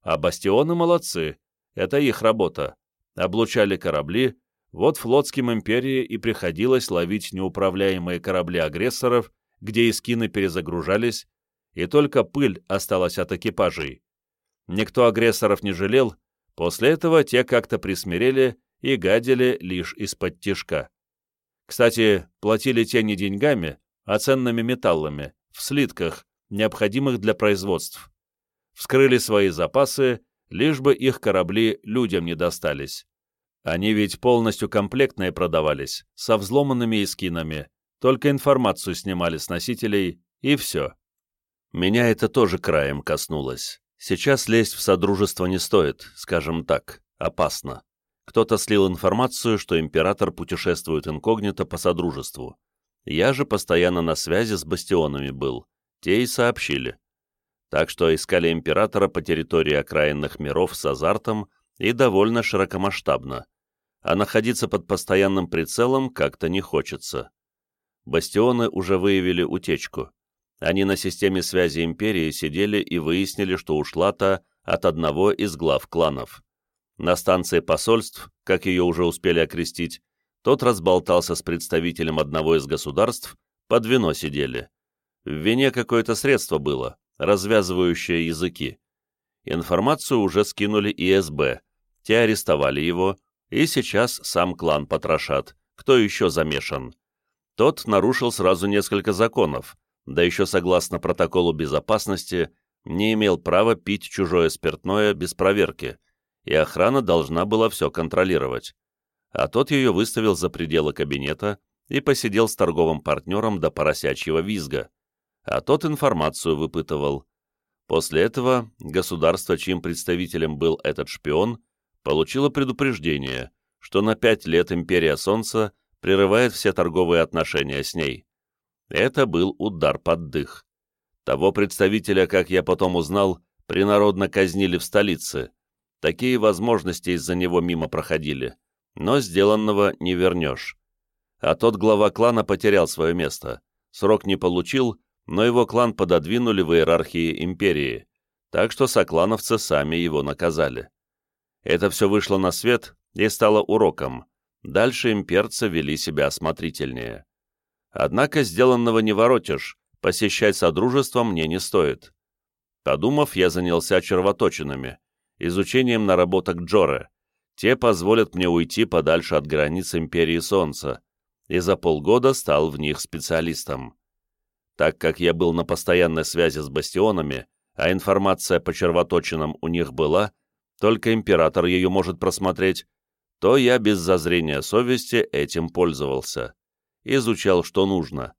А бастионы молодцы, это их работа. Облучали корабли, вот флотским империи и приходилось ловить неуправляемые корабли агрессоров, где эскины перезагружались, и только пыль осталась от экипажей. Никто агрессоров не жалел, после этого те как-то присмирели и гадили лишь из-под тишка. Кстати, платили те не деньгами, а ценными металлами, в слитках, необходимых для производств. Вскрыли свои запасы, лишь бы их корабли людям не достались. Они ведь полностью комплектные продавались, со взломанными эскинами, только информацию снимали с носителей, и все. Меня это тоже краем коснулось. Сейчас лезть в Содружество не стоит, скажем так, опасно. Кто-то слил информацию, что император путешествует инкогнито по Содружеству. Я же постоянно на связи с бастионами был. Те и сообщили. Так что искали императора по территории окраинных миров с азартом и довольно широкомасштабно. А находиться под постоянным прицелом как-то не хочется. Бастионы уже выявили утечку. Они на системе связи Империи сидели и выяснили, что ушла та от одного из глав кланов. На станции посольств, как ее уже успели окрестить, тот разболтался с представителем одного из государств, под вино сидели. В вине какое-то средство было, развязывающее языки. Информацию уже скинули ИСБ, те арестовали его, и сейчас сам клан потрошат, кто еще замешан. Тот нарушил сразу несколько законов, да еще согласно протоколу безопасности, не имел права пить чужое спиртное без проверки, и охрана должна была все контролировать. А тот ее выставил за пределы кабинета и посидел с торговым партнером до поросячьего визга, а тот информацию выпытывал. После этого государство, чьим представителем был этот шпион, получило предупреждение, что на пять лет Империя Солнца прерывает все торговые отношения с ней. Это был удар под дых. Того представителя, как я потом узнал, принародно казнили в столице. Такие возможности из-за него мимо проходили, но сделанного не вернешь. А тот глава клана потерял свое место. Срок не получил, но его клан пододвинули в иерархии империи, так что соклановцы сами его наказали. Это все вышло на свет и стало уроком. Дальше имперцы вели себя осмотрительнее. Однако сделанного не воротишь, посещать содружество мне не стоит. Подумав, я занялся червоточинами, изучением наработок Джоры. Те позволят мне уйти подальше от границ Империи Солнца, и за полгода стал в них специалистом. Так как я был на постоянной связи с бастионами, а информация по червоточинам у них была, только император ее может просмотреть, то я без зазрения совести этим пользовался изучал, что нужно.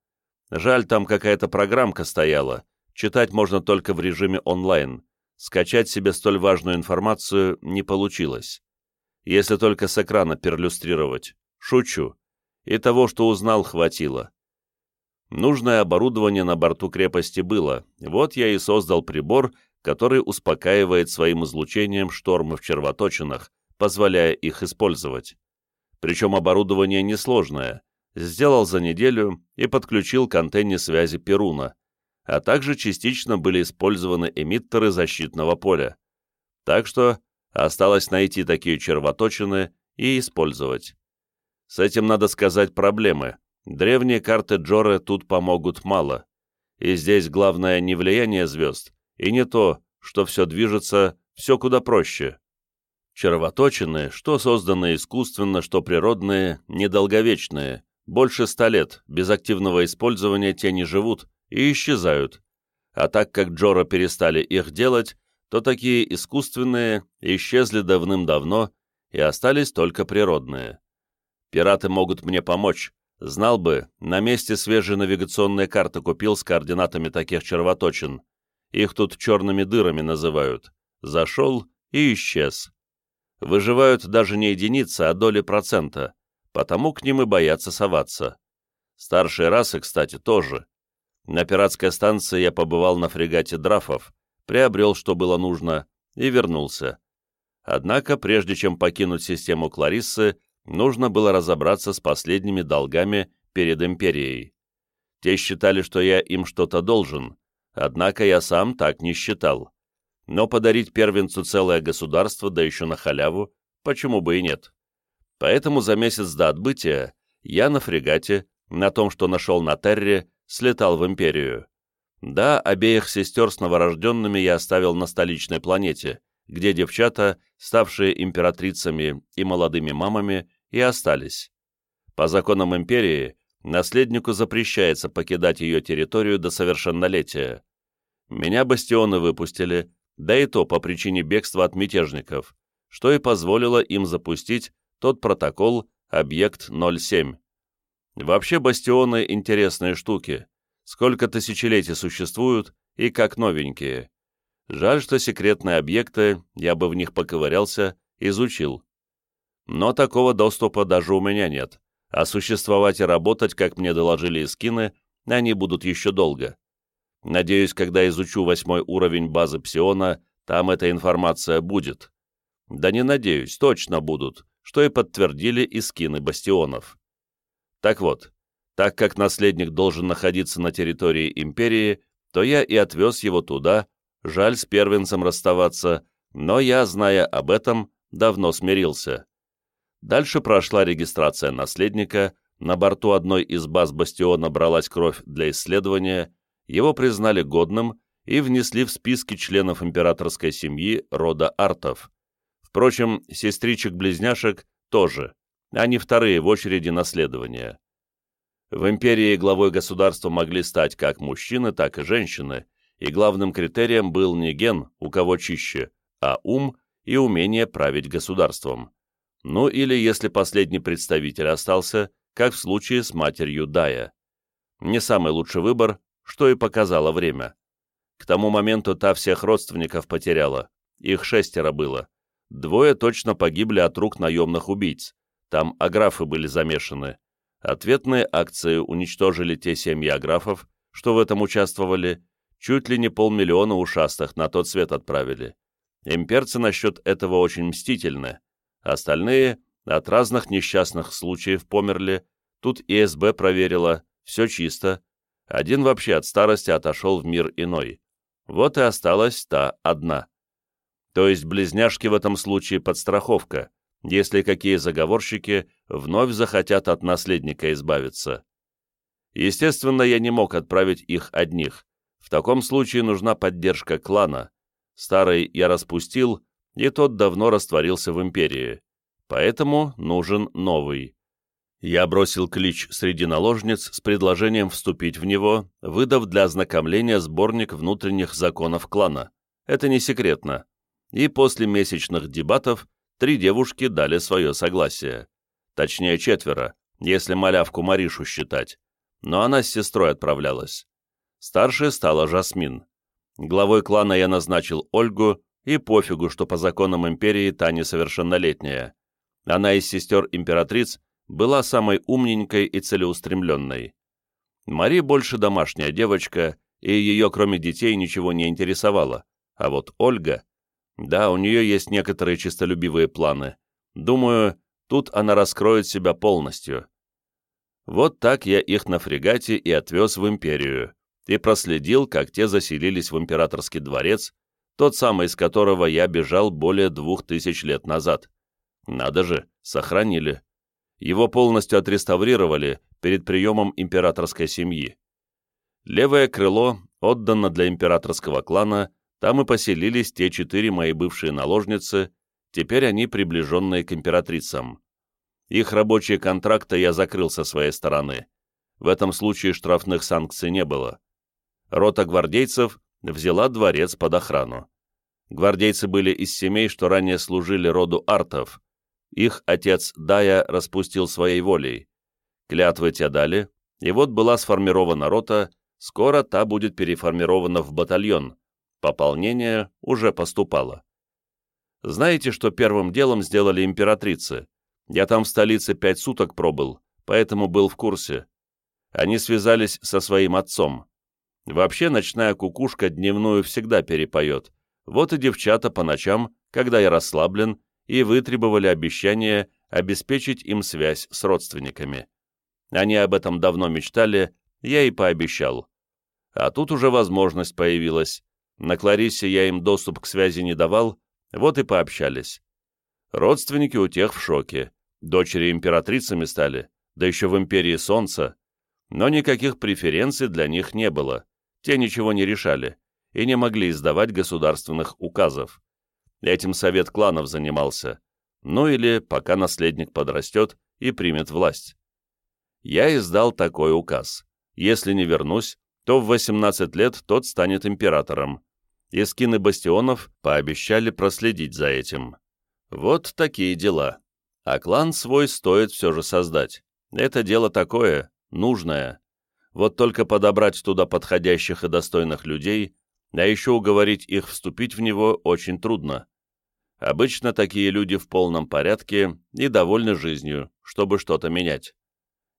Жаль, там какая-то программка стояла, читать можно только в режиме онлайн, скачать себе столь важную информацию не получилось. Если только с экрана перлюстрировать. Шучу. И того, что узнал, хватило. Нужное оборудование на борту крепости было, вот я и создал прибор, который успокаивает своим излучением штормы в червоточинах, позволяя их использовать. Причем оборудование несложное, сделал за неделю и подключил к антенне связи Перуна, а также частично были использованы эмиттеры защитного поля. Так что осталось найти такие червоточины и использовать. С этим, надо сказать, проблемы. Древние карты Джоры тут помогут мало. И здесь главное не влияние звезд, и не то, что все движется, все куда проще. Червоточины, что созданы искусственно, что природные, недолговечные, больше ста лет без активного использования те не живут и исчезают, а так как Джора перестали их делать, то такие искусственные исчезли давным-давно и остались только природные. Пираты могут мне помочь. Знал бы, на месте свежие навигационные карты купил с координатами таких червоточин. Их тут черными дырами называют. Зашел и исчез. Выживают даже не единицы, а доли процента потому к ним и боятся соваться. Старшие расы, кстати, тоже. На пиратской станции я побывал на фрегате Драфов, приобрел, что было нужно, и вернулся. Однако, прежде чем покинуть систему Клариссы, нужно было разобраться с последними долгами перед Империей. Те считали, что я им что-то должен, однако я сам так не считал. Но подарить первенцу целое государство, да еще на халяву, почему бы и нет? Поэтому за месяц до отбытия я на фрегате, на том, что нашел на Терре, слетал в Империю. Да, обеих сестер с новорожденными я оставил на столичной планете, где девчата, ставшие императрицами и молодыми мамами, и остались. По законам Империи, наследнику запрещается покидать ее территорию до совершеннолетия. Меня бастионы выпустили, да и то по причине бегства от мятежников, что и позволило им запустить тот протокол «Объект 07». Вообще бастионы — интересные штуки. Сколько тысячелетий существуют и как новенькие. Жаль, что секретные объекты, я бы в них поковырялся, изучил. Но такого доступа даже у меня нет, а существовать и работать, как мне доложили скины, они будут еще долго. Надеюсь, когда изучу восьмой уровень базы Псиона, там эта информация будет. Да не надеюсь, точно будут, что и подтвердили и скины бастионов. Так вот, так как наследник должен находиться на территории Империи, то я и отвез его туда, жаль с первенцем расставаться, но я, зная об этом, давно смирился. Дальше прошла регистрация наследника, на борту одной из баз Бастиона бралась кровь для исследования, его признали годным и внесли в списки членов императорской семьи рода Артов. Впрочем, сестричек-близняшек тоже, они вторые в очереди наследования. В империи главой государства могли стать как мужчины, так и женщины, и главным критерием был не ген, у кого чище, а ум и умение править государством. Ну или если последний представитель остался, как в случае с матерью Дая. Не самый лучший выбор, что и показало время. К тому моменту та всех родственников потеряла, их шестеро было. Двое точно погибли от рук наемных убийц, там аграфы были замешаны. Ответные акции уничтожили те семьи аграфов, что в этом участвовали, чуть ли не полмиллиона ушастых на тот свет отправили. Имперцы насчет этого очень мстительны. Остальные от разных несчастных случаев померли, тут ИСБ проверила, все чисто. Один вообще от старости отошел в мир иной. Вот и осталась та одна. То есть близняшки в этом случае подстраховка, если какие заговорщики вновь захотят от наследника избавиться. Естественно, я не мог отправить их одних. В таком случае нужна поддержка клана. Старый я распустил, и тот давно растворился в империи. Поэтому нужен новый. Я бросил клич среди наложниц с предложением вступить в него, выдав для ознакомления сборник внутренних законов клана. Это не секретно. И после месячных дебатов три девушки дали свое согласие. Точнее, четверо, если малявку Маришу считать. Но она с сестрой отправлялась. Старшей стала Жасмин. Главой клана я назначил Ольгу, и пофигу, что по законам империи та несовершеннолетняя. Она из сестер императриц была самой умненькой и целеустремленной. Мари больше домашняя девочка, и ее кроме детей ничего не интересовало. А вот Ольга... Да, у нее есть некоторые честолюбивые планы. Думаю, тут она раскроет себя полностью. Вот так я их на фрегате и отвез в империю, и проследил, как те заселились в императорский дворец, тот самый, из которого я бежал более двух тысяч лет назад. Надо же, сохранили. Его полностью отреставрировали перед приемом императорской семьи. Левое крыло отдано для императорского клана, там и поселились те четыре мои бывшие наложницы, теперь они приближенные к императрицам. Их рабочие контракты я закрыл со своей стороны. В этом случае штрафных санкций не было. Рота гвардейцев взяла дворец под охрану. Гвардейцы были из семей, что ранее служили роду артов, их отец Дая распустил своей волей. Клятвы те дали, и вот была сформирована рота, скоро та будет переформирована в батальон. Пополнение уже поступало. Знаете, что первым делом сделали императрицы? Я там в столице пять суток пробыл, поэтому был в курсе. Они связались со своим отцом. Вообще ночная кукушка дневную всегда перепоет. Вот и девчата по ночам, когда я расслаблен, и вытребовали обещание обеспечить им связь с родственниками. Они об этом давно мечтали, я и пообещал. А тут уже возможность появилась. На Кларисе я им доступ к связи не давал, вот и пообщались. Родственники у тех в шоке. Дочери императрицами стали, да еще в империи Солнца. Но никаких преференций для них не было. Те ничего не решали и не могли издавать государственных указов. Этим совет кланов занимался. Ну или пока наследник подрастет и примет власть. Я издал такой указ. Если не вернусь, то в 18 лет тот станет императором. И скины бастионов пообещали проследить за этим. Вот такие дела. А клан свой стоит все же создать. Это дело такое, нужное. Вот только подобрать туда подходящих и достойных людей, а еще уговорить их вступить в него очень трудно. Обычно такие люди в полном порядке и довольны жизнью, чтобы что-то менять.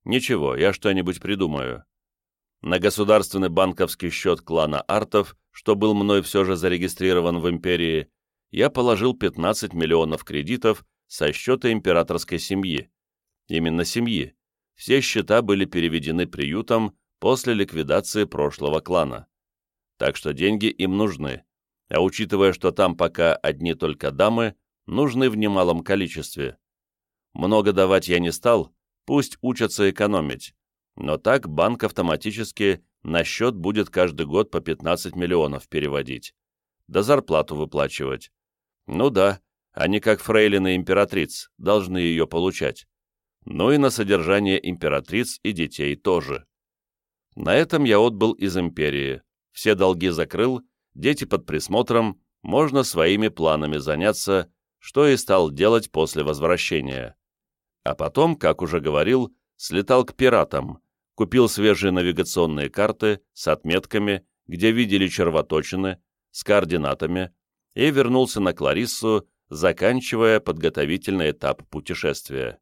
Ничего, я что-нибудь придумаю. На государственный банковский счет клана Артов, что был мной все же зарегистрирован в империи, я положил 15 миллионов кредитов со счета императорской семьи. Именно семьи. Все счета были переведены приютом после ликвидации прошлого клана. Так что деньги им нужны. А учитывая, что там пока одни только дамы, нужны в немалом количестве. Много давать я не стал, пусть учатся экономить. Но так банк автоматически на счет будет каждый год по 15 миллионов переводить. Да зарплату выплачивать. Ну да, они как фрейлины императриц, должны ее получать. Ну и на содержание императриц и детей тоже. На этом я отбыл из империи, все долги закрыл, дети под присмотром, можно своими планами заняться, что и стал делать после возвращения. А потом, как уже говорил, слетал к пиратам, купил свежие навигационные карты с отметками, где видели червоточины, с координатами, и вернулся на Клариссу, заканчивая подготовительный этап путешествия.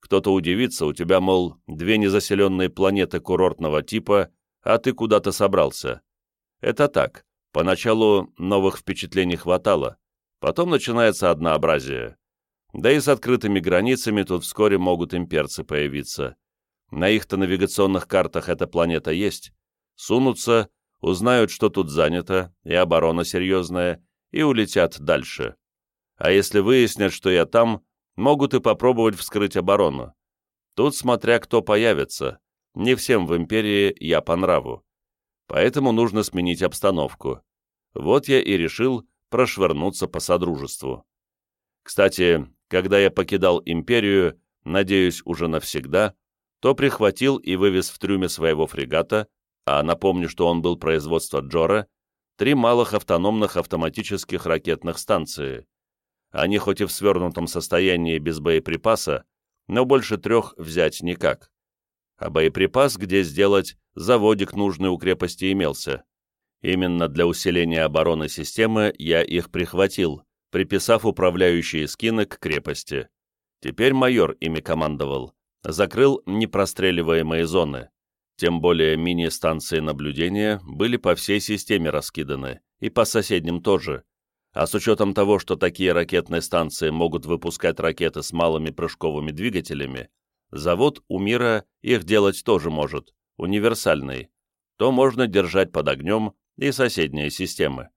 Кто-то удивится, у тебя, мол, две незаселенные планеты курортного типа, а ты куда-то собрался. Это так, поначалу новых впечатлений хватало, потом начинается однообразие. Да и с открытыми границами тут вскоре могут имперцы появиться. На их-то навигационных картах эта планета есть. Сунутся, узнают, что тут занято, и оборона серьезная, и улетят дальше. А если выяснят, что я там, могут и попробовать вскрыть оборону. Тут смотря кто появится. Не всем в империи я по нраву. Поэтому нужно сменить обстановку. Вот я и решил прошвырнуться по содружеству. Кстати, когда я покидал империю, надеюсь, уже навсегда, то прихватил и вывез в трюме своего фрегата, а напомню, что он был производства Джора, три малых автономных автоматических ракетных станции. Они хоть и в свернутом состоянии без боеприпаса, но больше трех взять никак. А боеприпас, где сделать, заводик нужный у крепости имелся. Именно для усиления обороны системы я их прихватил, приписав управляющие скины к крепости. Теперь майор ими командовал. Закрыл непростреливаемые зоны. Тем более мини-станции наблюдения были по всей системе раскиданы, и по соседним тоже. А с учетом того, что такие ракетные станции могут выпускать ракеты с малыми прыжковыми двигателями, завод у мира их делать тоже может, универсальный, то можно держать под огнем и соседние системы.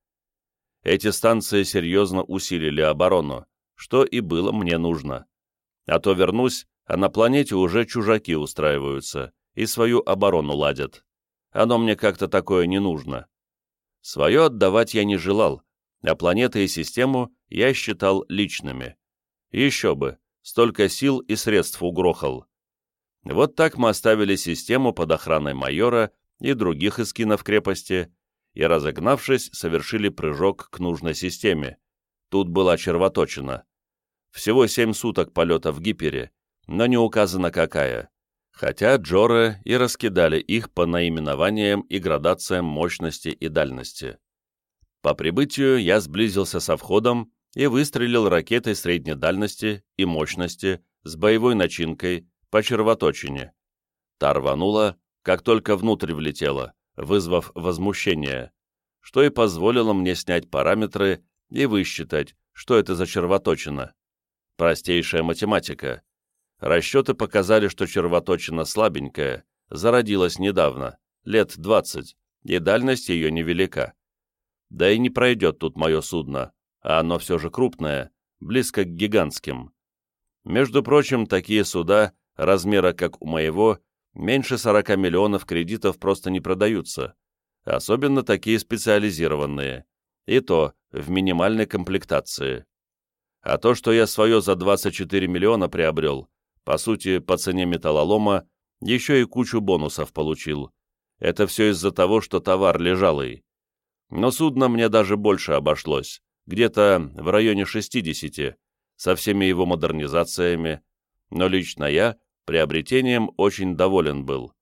Эти станции серьезно усилили оборону, что и было мне нужно. А то вернусь, а на планете уже чужаки устраиваются и свою оборону ладят. Оно мне как-то такое не нужно. Свое отдавать я не желал, а планеты и систему я считал личными. Еще бы, столько сил и средств угрохал. Вот так мы оставили систему под охраной майора и других эскинов крепости, и, разогнавшись, совершили прыжок к нужной системе. Тут была червоточина. Всего семь суток полета в Гипере, но не указано какая, хотя Джоры и раскидали их по наименованиям и градациям мощности и дальности. По прибытию я сблизился со входом и выстрелил ракетой средней дальности и мощности с боевой начинкой по червоточине. Та рванула, как только внутрь влетела, вызвав возмущение, что и позволило мне снять параметры и высчитать, что это за червоточина. Простейшая математика. Расчеты показали, что червоточина слабенькая, зародилась недавно, лет 20, и дальность ее невелика. Да и не пройдет тут мое судно, а оно все же крупное, близко к гигантским. Между прочим, такие суда, размера как у моего, меньше 40 миллионов кредитов просто не продаются, особенно такие специализированные, и то в минимальной комплектации. А то, что я свое за 24 миллиона приобрел, по сути, по цене металлолома, еще и кучу бонусов получил. Это все из-за того, что товар лежалый. Но судно мне даже больше обошлось, где-то в районе 60, со всеми его модернизациями, но лично я приобретением очень доволен был.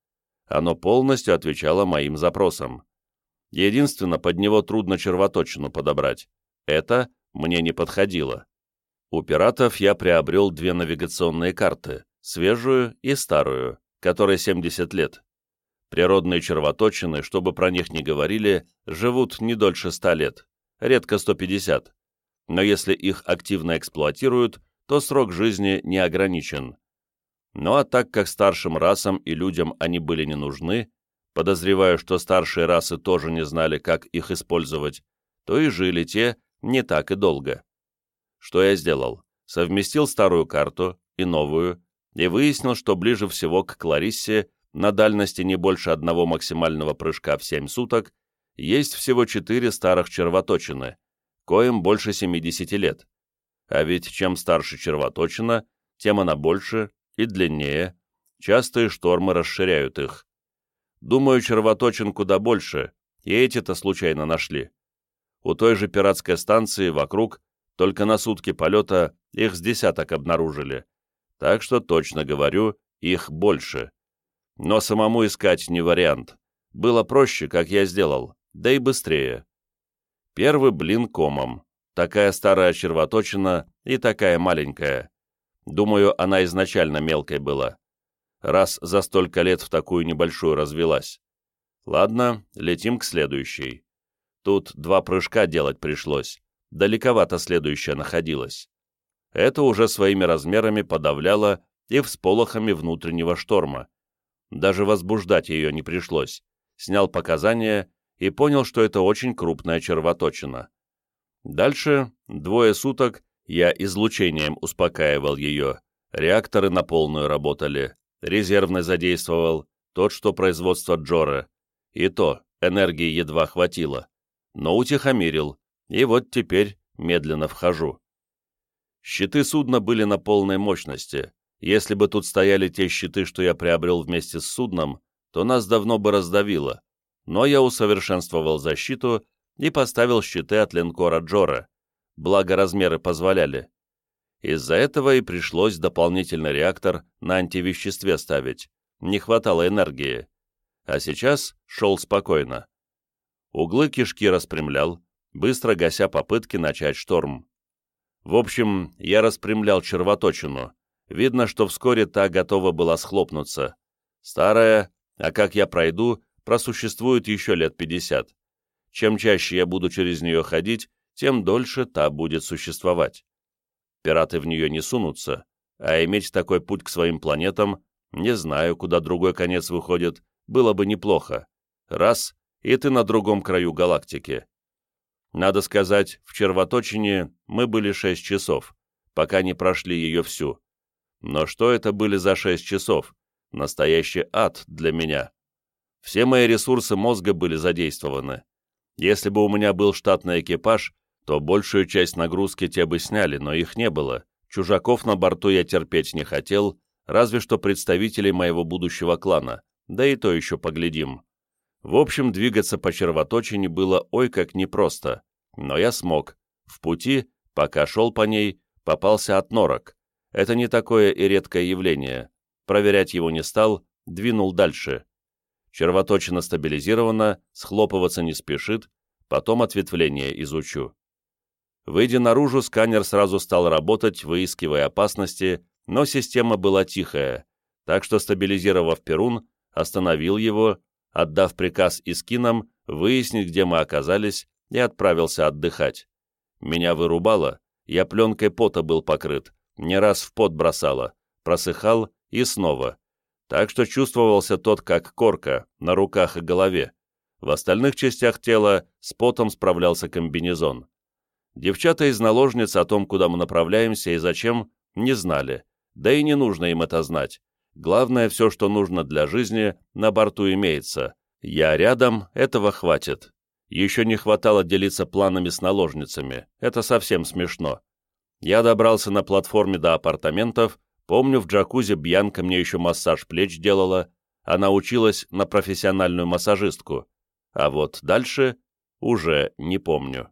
Оно полностью отвечало моим запросам. Единственно, под него трудно червоточину подобрать. Это мне не подходило. У пиратов я приобрел две навигационные карты, свежую и старую, которой 70 лет. Природные червоточины, чтобы про них не говорили, живут не дольше 100 лет, редко 150. Но если их активно эксплуатируют, то срок жизни не ограничен. Ну а так как старшим расам и людям они были не нужны, подозреваю, что старшие расы тоже не знали, как их использовать, то и жили те не так и долго. Что я сделал? Совместил старую карту и новую, и выяснил, что ближе всего к Клариссе, на дальности не больше одного максимального прыжка в 7 суток, есть всего четыре старых червоточины, коим больше 70 лет. А ведь чем старше червоточина, тем она больше и длиннее, частые штормы расширяют их. Думаю, червоточин куда больше, и эти-то случайно нашли. У той же пиратской станции вокруг только на сутки полета их с десяток обнаружили, так что точно говорю, их больше. Но самому искать не вариант. Было проще, как я сделал, да и быстрее. Первый блин комом. Такая старая червоточина и такая маленькая. Думаю, она изначально мелкой была. Раз за столько лет в такую небольшую развелась. Ладно, летим к следующей. Тут два прыжка делать пришлось. Далековато следующая находилась. Это уже своими размерами подавляло и всполохами внутреннего шторма. Даже возбуждать ее не пришлось. Снял показания и понял, что это очень крупная червоточина. Дальше двое суток я излучением успокаивал ее, реакторы на полную работали, резервный задействовал, тот, что производство Джора. И то, энергии едва хватило. Но утихомирил, и вот теперь медленно вхожу. Щиты судна были на полной мощности. Если бы тут стояли те щиты, что я приобрел вместе с судном, то нас давно бы раздавило. Но я усовершенствовал защиту и поставил щиты от линкора Джора, благо размеры позволяли. Из-за этого и пришлось дополнительный реактор на антивеществе ставить, не хватало энергии. А сейчас шел спокойно. Углы кишки распрямлял, быстро гася попытки начать шторм. В общем, я распрямлял червоточину. Видно, что вскоре та готова была схлопнуться. Старая, а как я пройду, просуществует еще лет пятьдесят. Чем чаще я буду через нее ходить, тем дольше та будет существовать. Пираты в нее не сунутся, а иметь такой путь к своим планетам, не знаю, куда другой конец выходит, было бы неплохо. Раз, и ты на другом краю галактики. Надо сказать, в червоточине мы были шесть часов, пока не прошли ее всю. Но что это были за шесть часов? Настоящий ад для меня. Все мои ресурсы мозга были задействованы. Если бы у меня был штатный экипаж, то большую часть нагрузки те бы сняли, но их не было. Чужаков на борту я терпеть не хотел, разве что представителей моего будущего клана, да и то еще поглядим. В общем, двигаться по червоточине было ой как непросто, но я смог. В пути, пока шел по ней, попался от норок. Это не такое и редкое явление. Проверять его не стал, двинул дальше. Червоточина стабилизирована, схлопываться не спешит, потом ответвление изучу. Выйдя наружу, сканер сразу стал работать, выискивая опасности, но система была тихая, так что, стабилизировав Перун, остановил его отдав приказ Искинам выяснить, где мы оказались, и отправился отдыхать. Меня вырубало, я пленкой пота был покрыт, не раз в пот бросало, просыхал и снова. Так что чувствовался тот, как корка, на руках и голове. В остальных частях тела с потом справлялся комбинезон. Девчата из наложниц о том, куда мы направляемся и зачем, не знали, да и не нужно им это знать. Главное, все, что нужно для жизни, на борту имеется. Я рядом, этого хватит. Еще не хватало делиться планами с наложницами. Это совсем смешно. Я добрался на платформе до апартаментов. Помню, в джакузи Бьянка мне еще массаж плеч делала. Она училась на профессиональную массажистку. А вот дальше Уже не помню.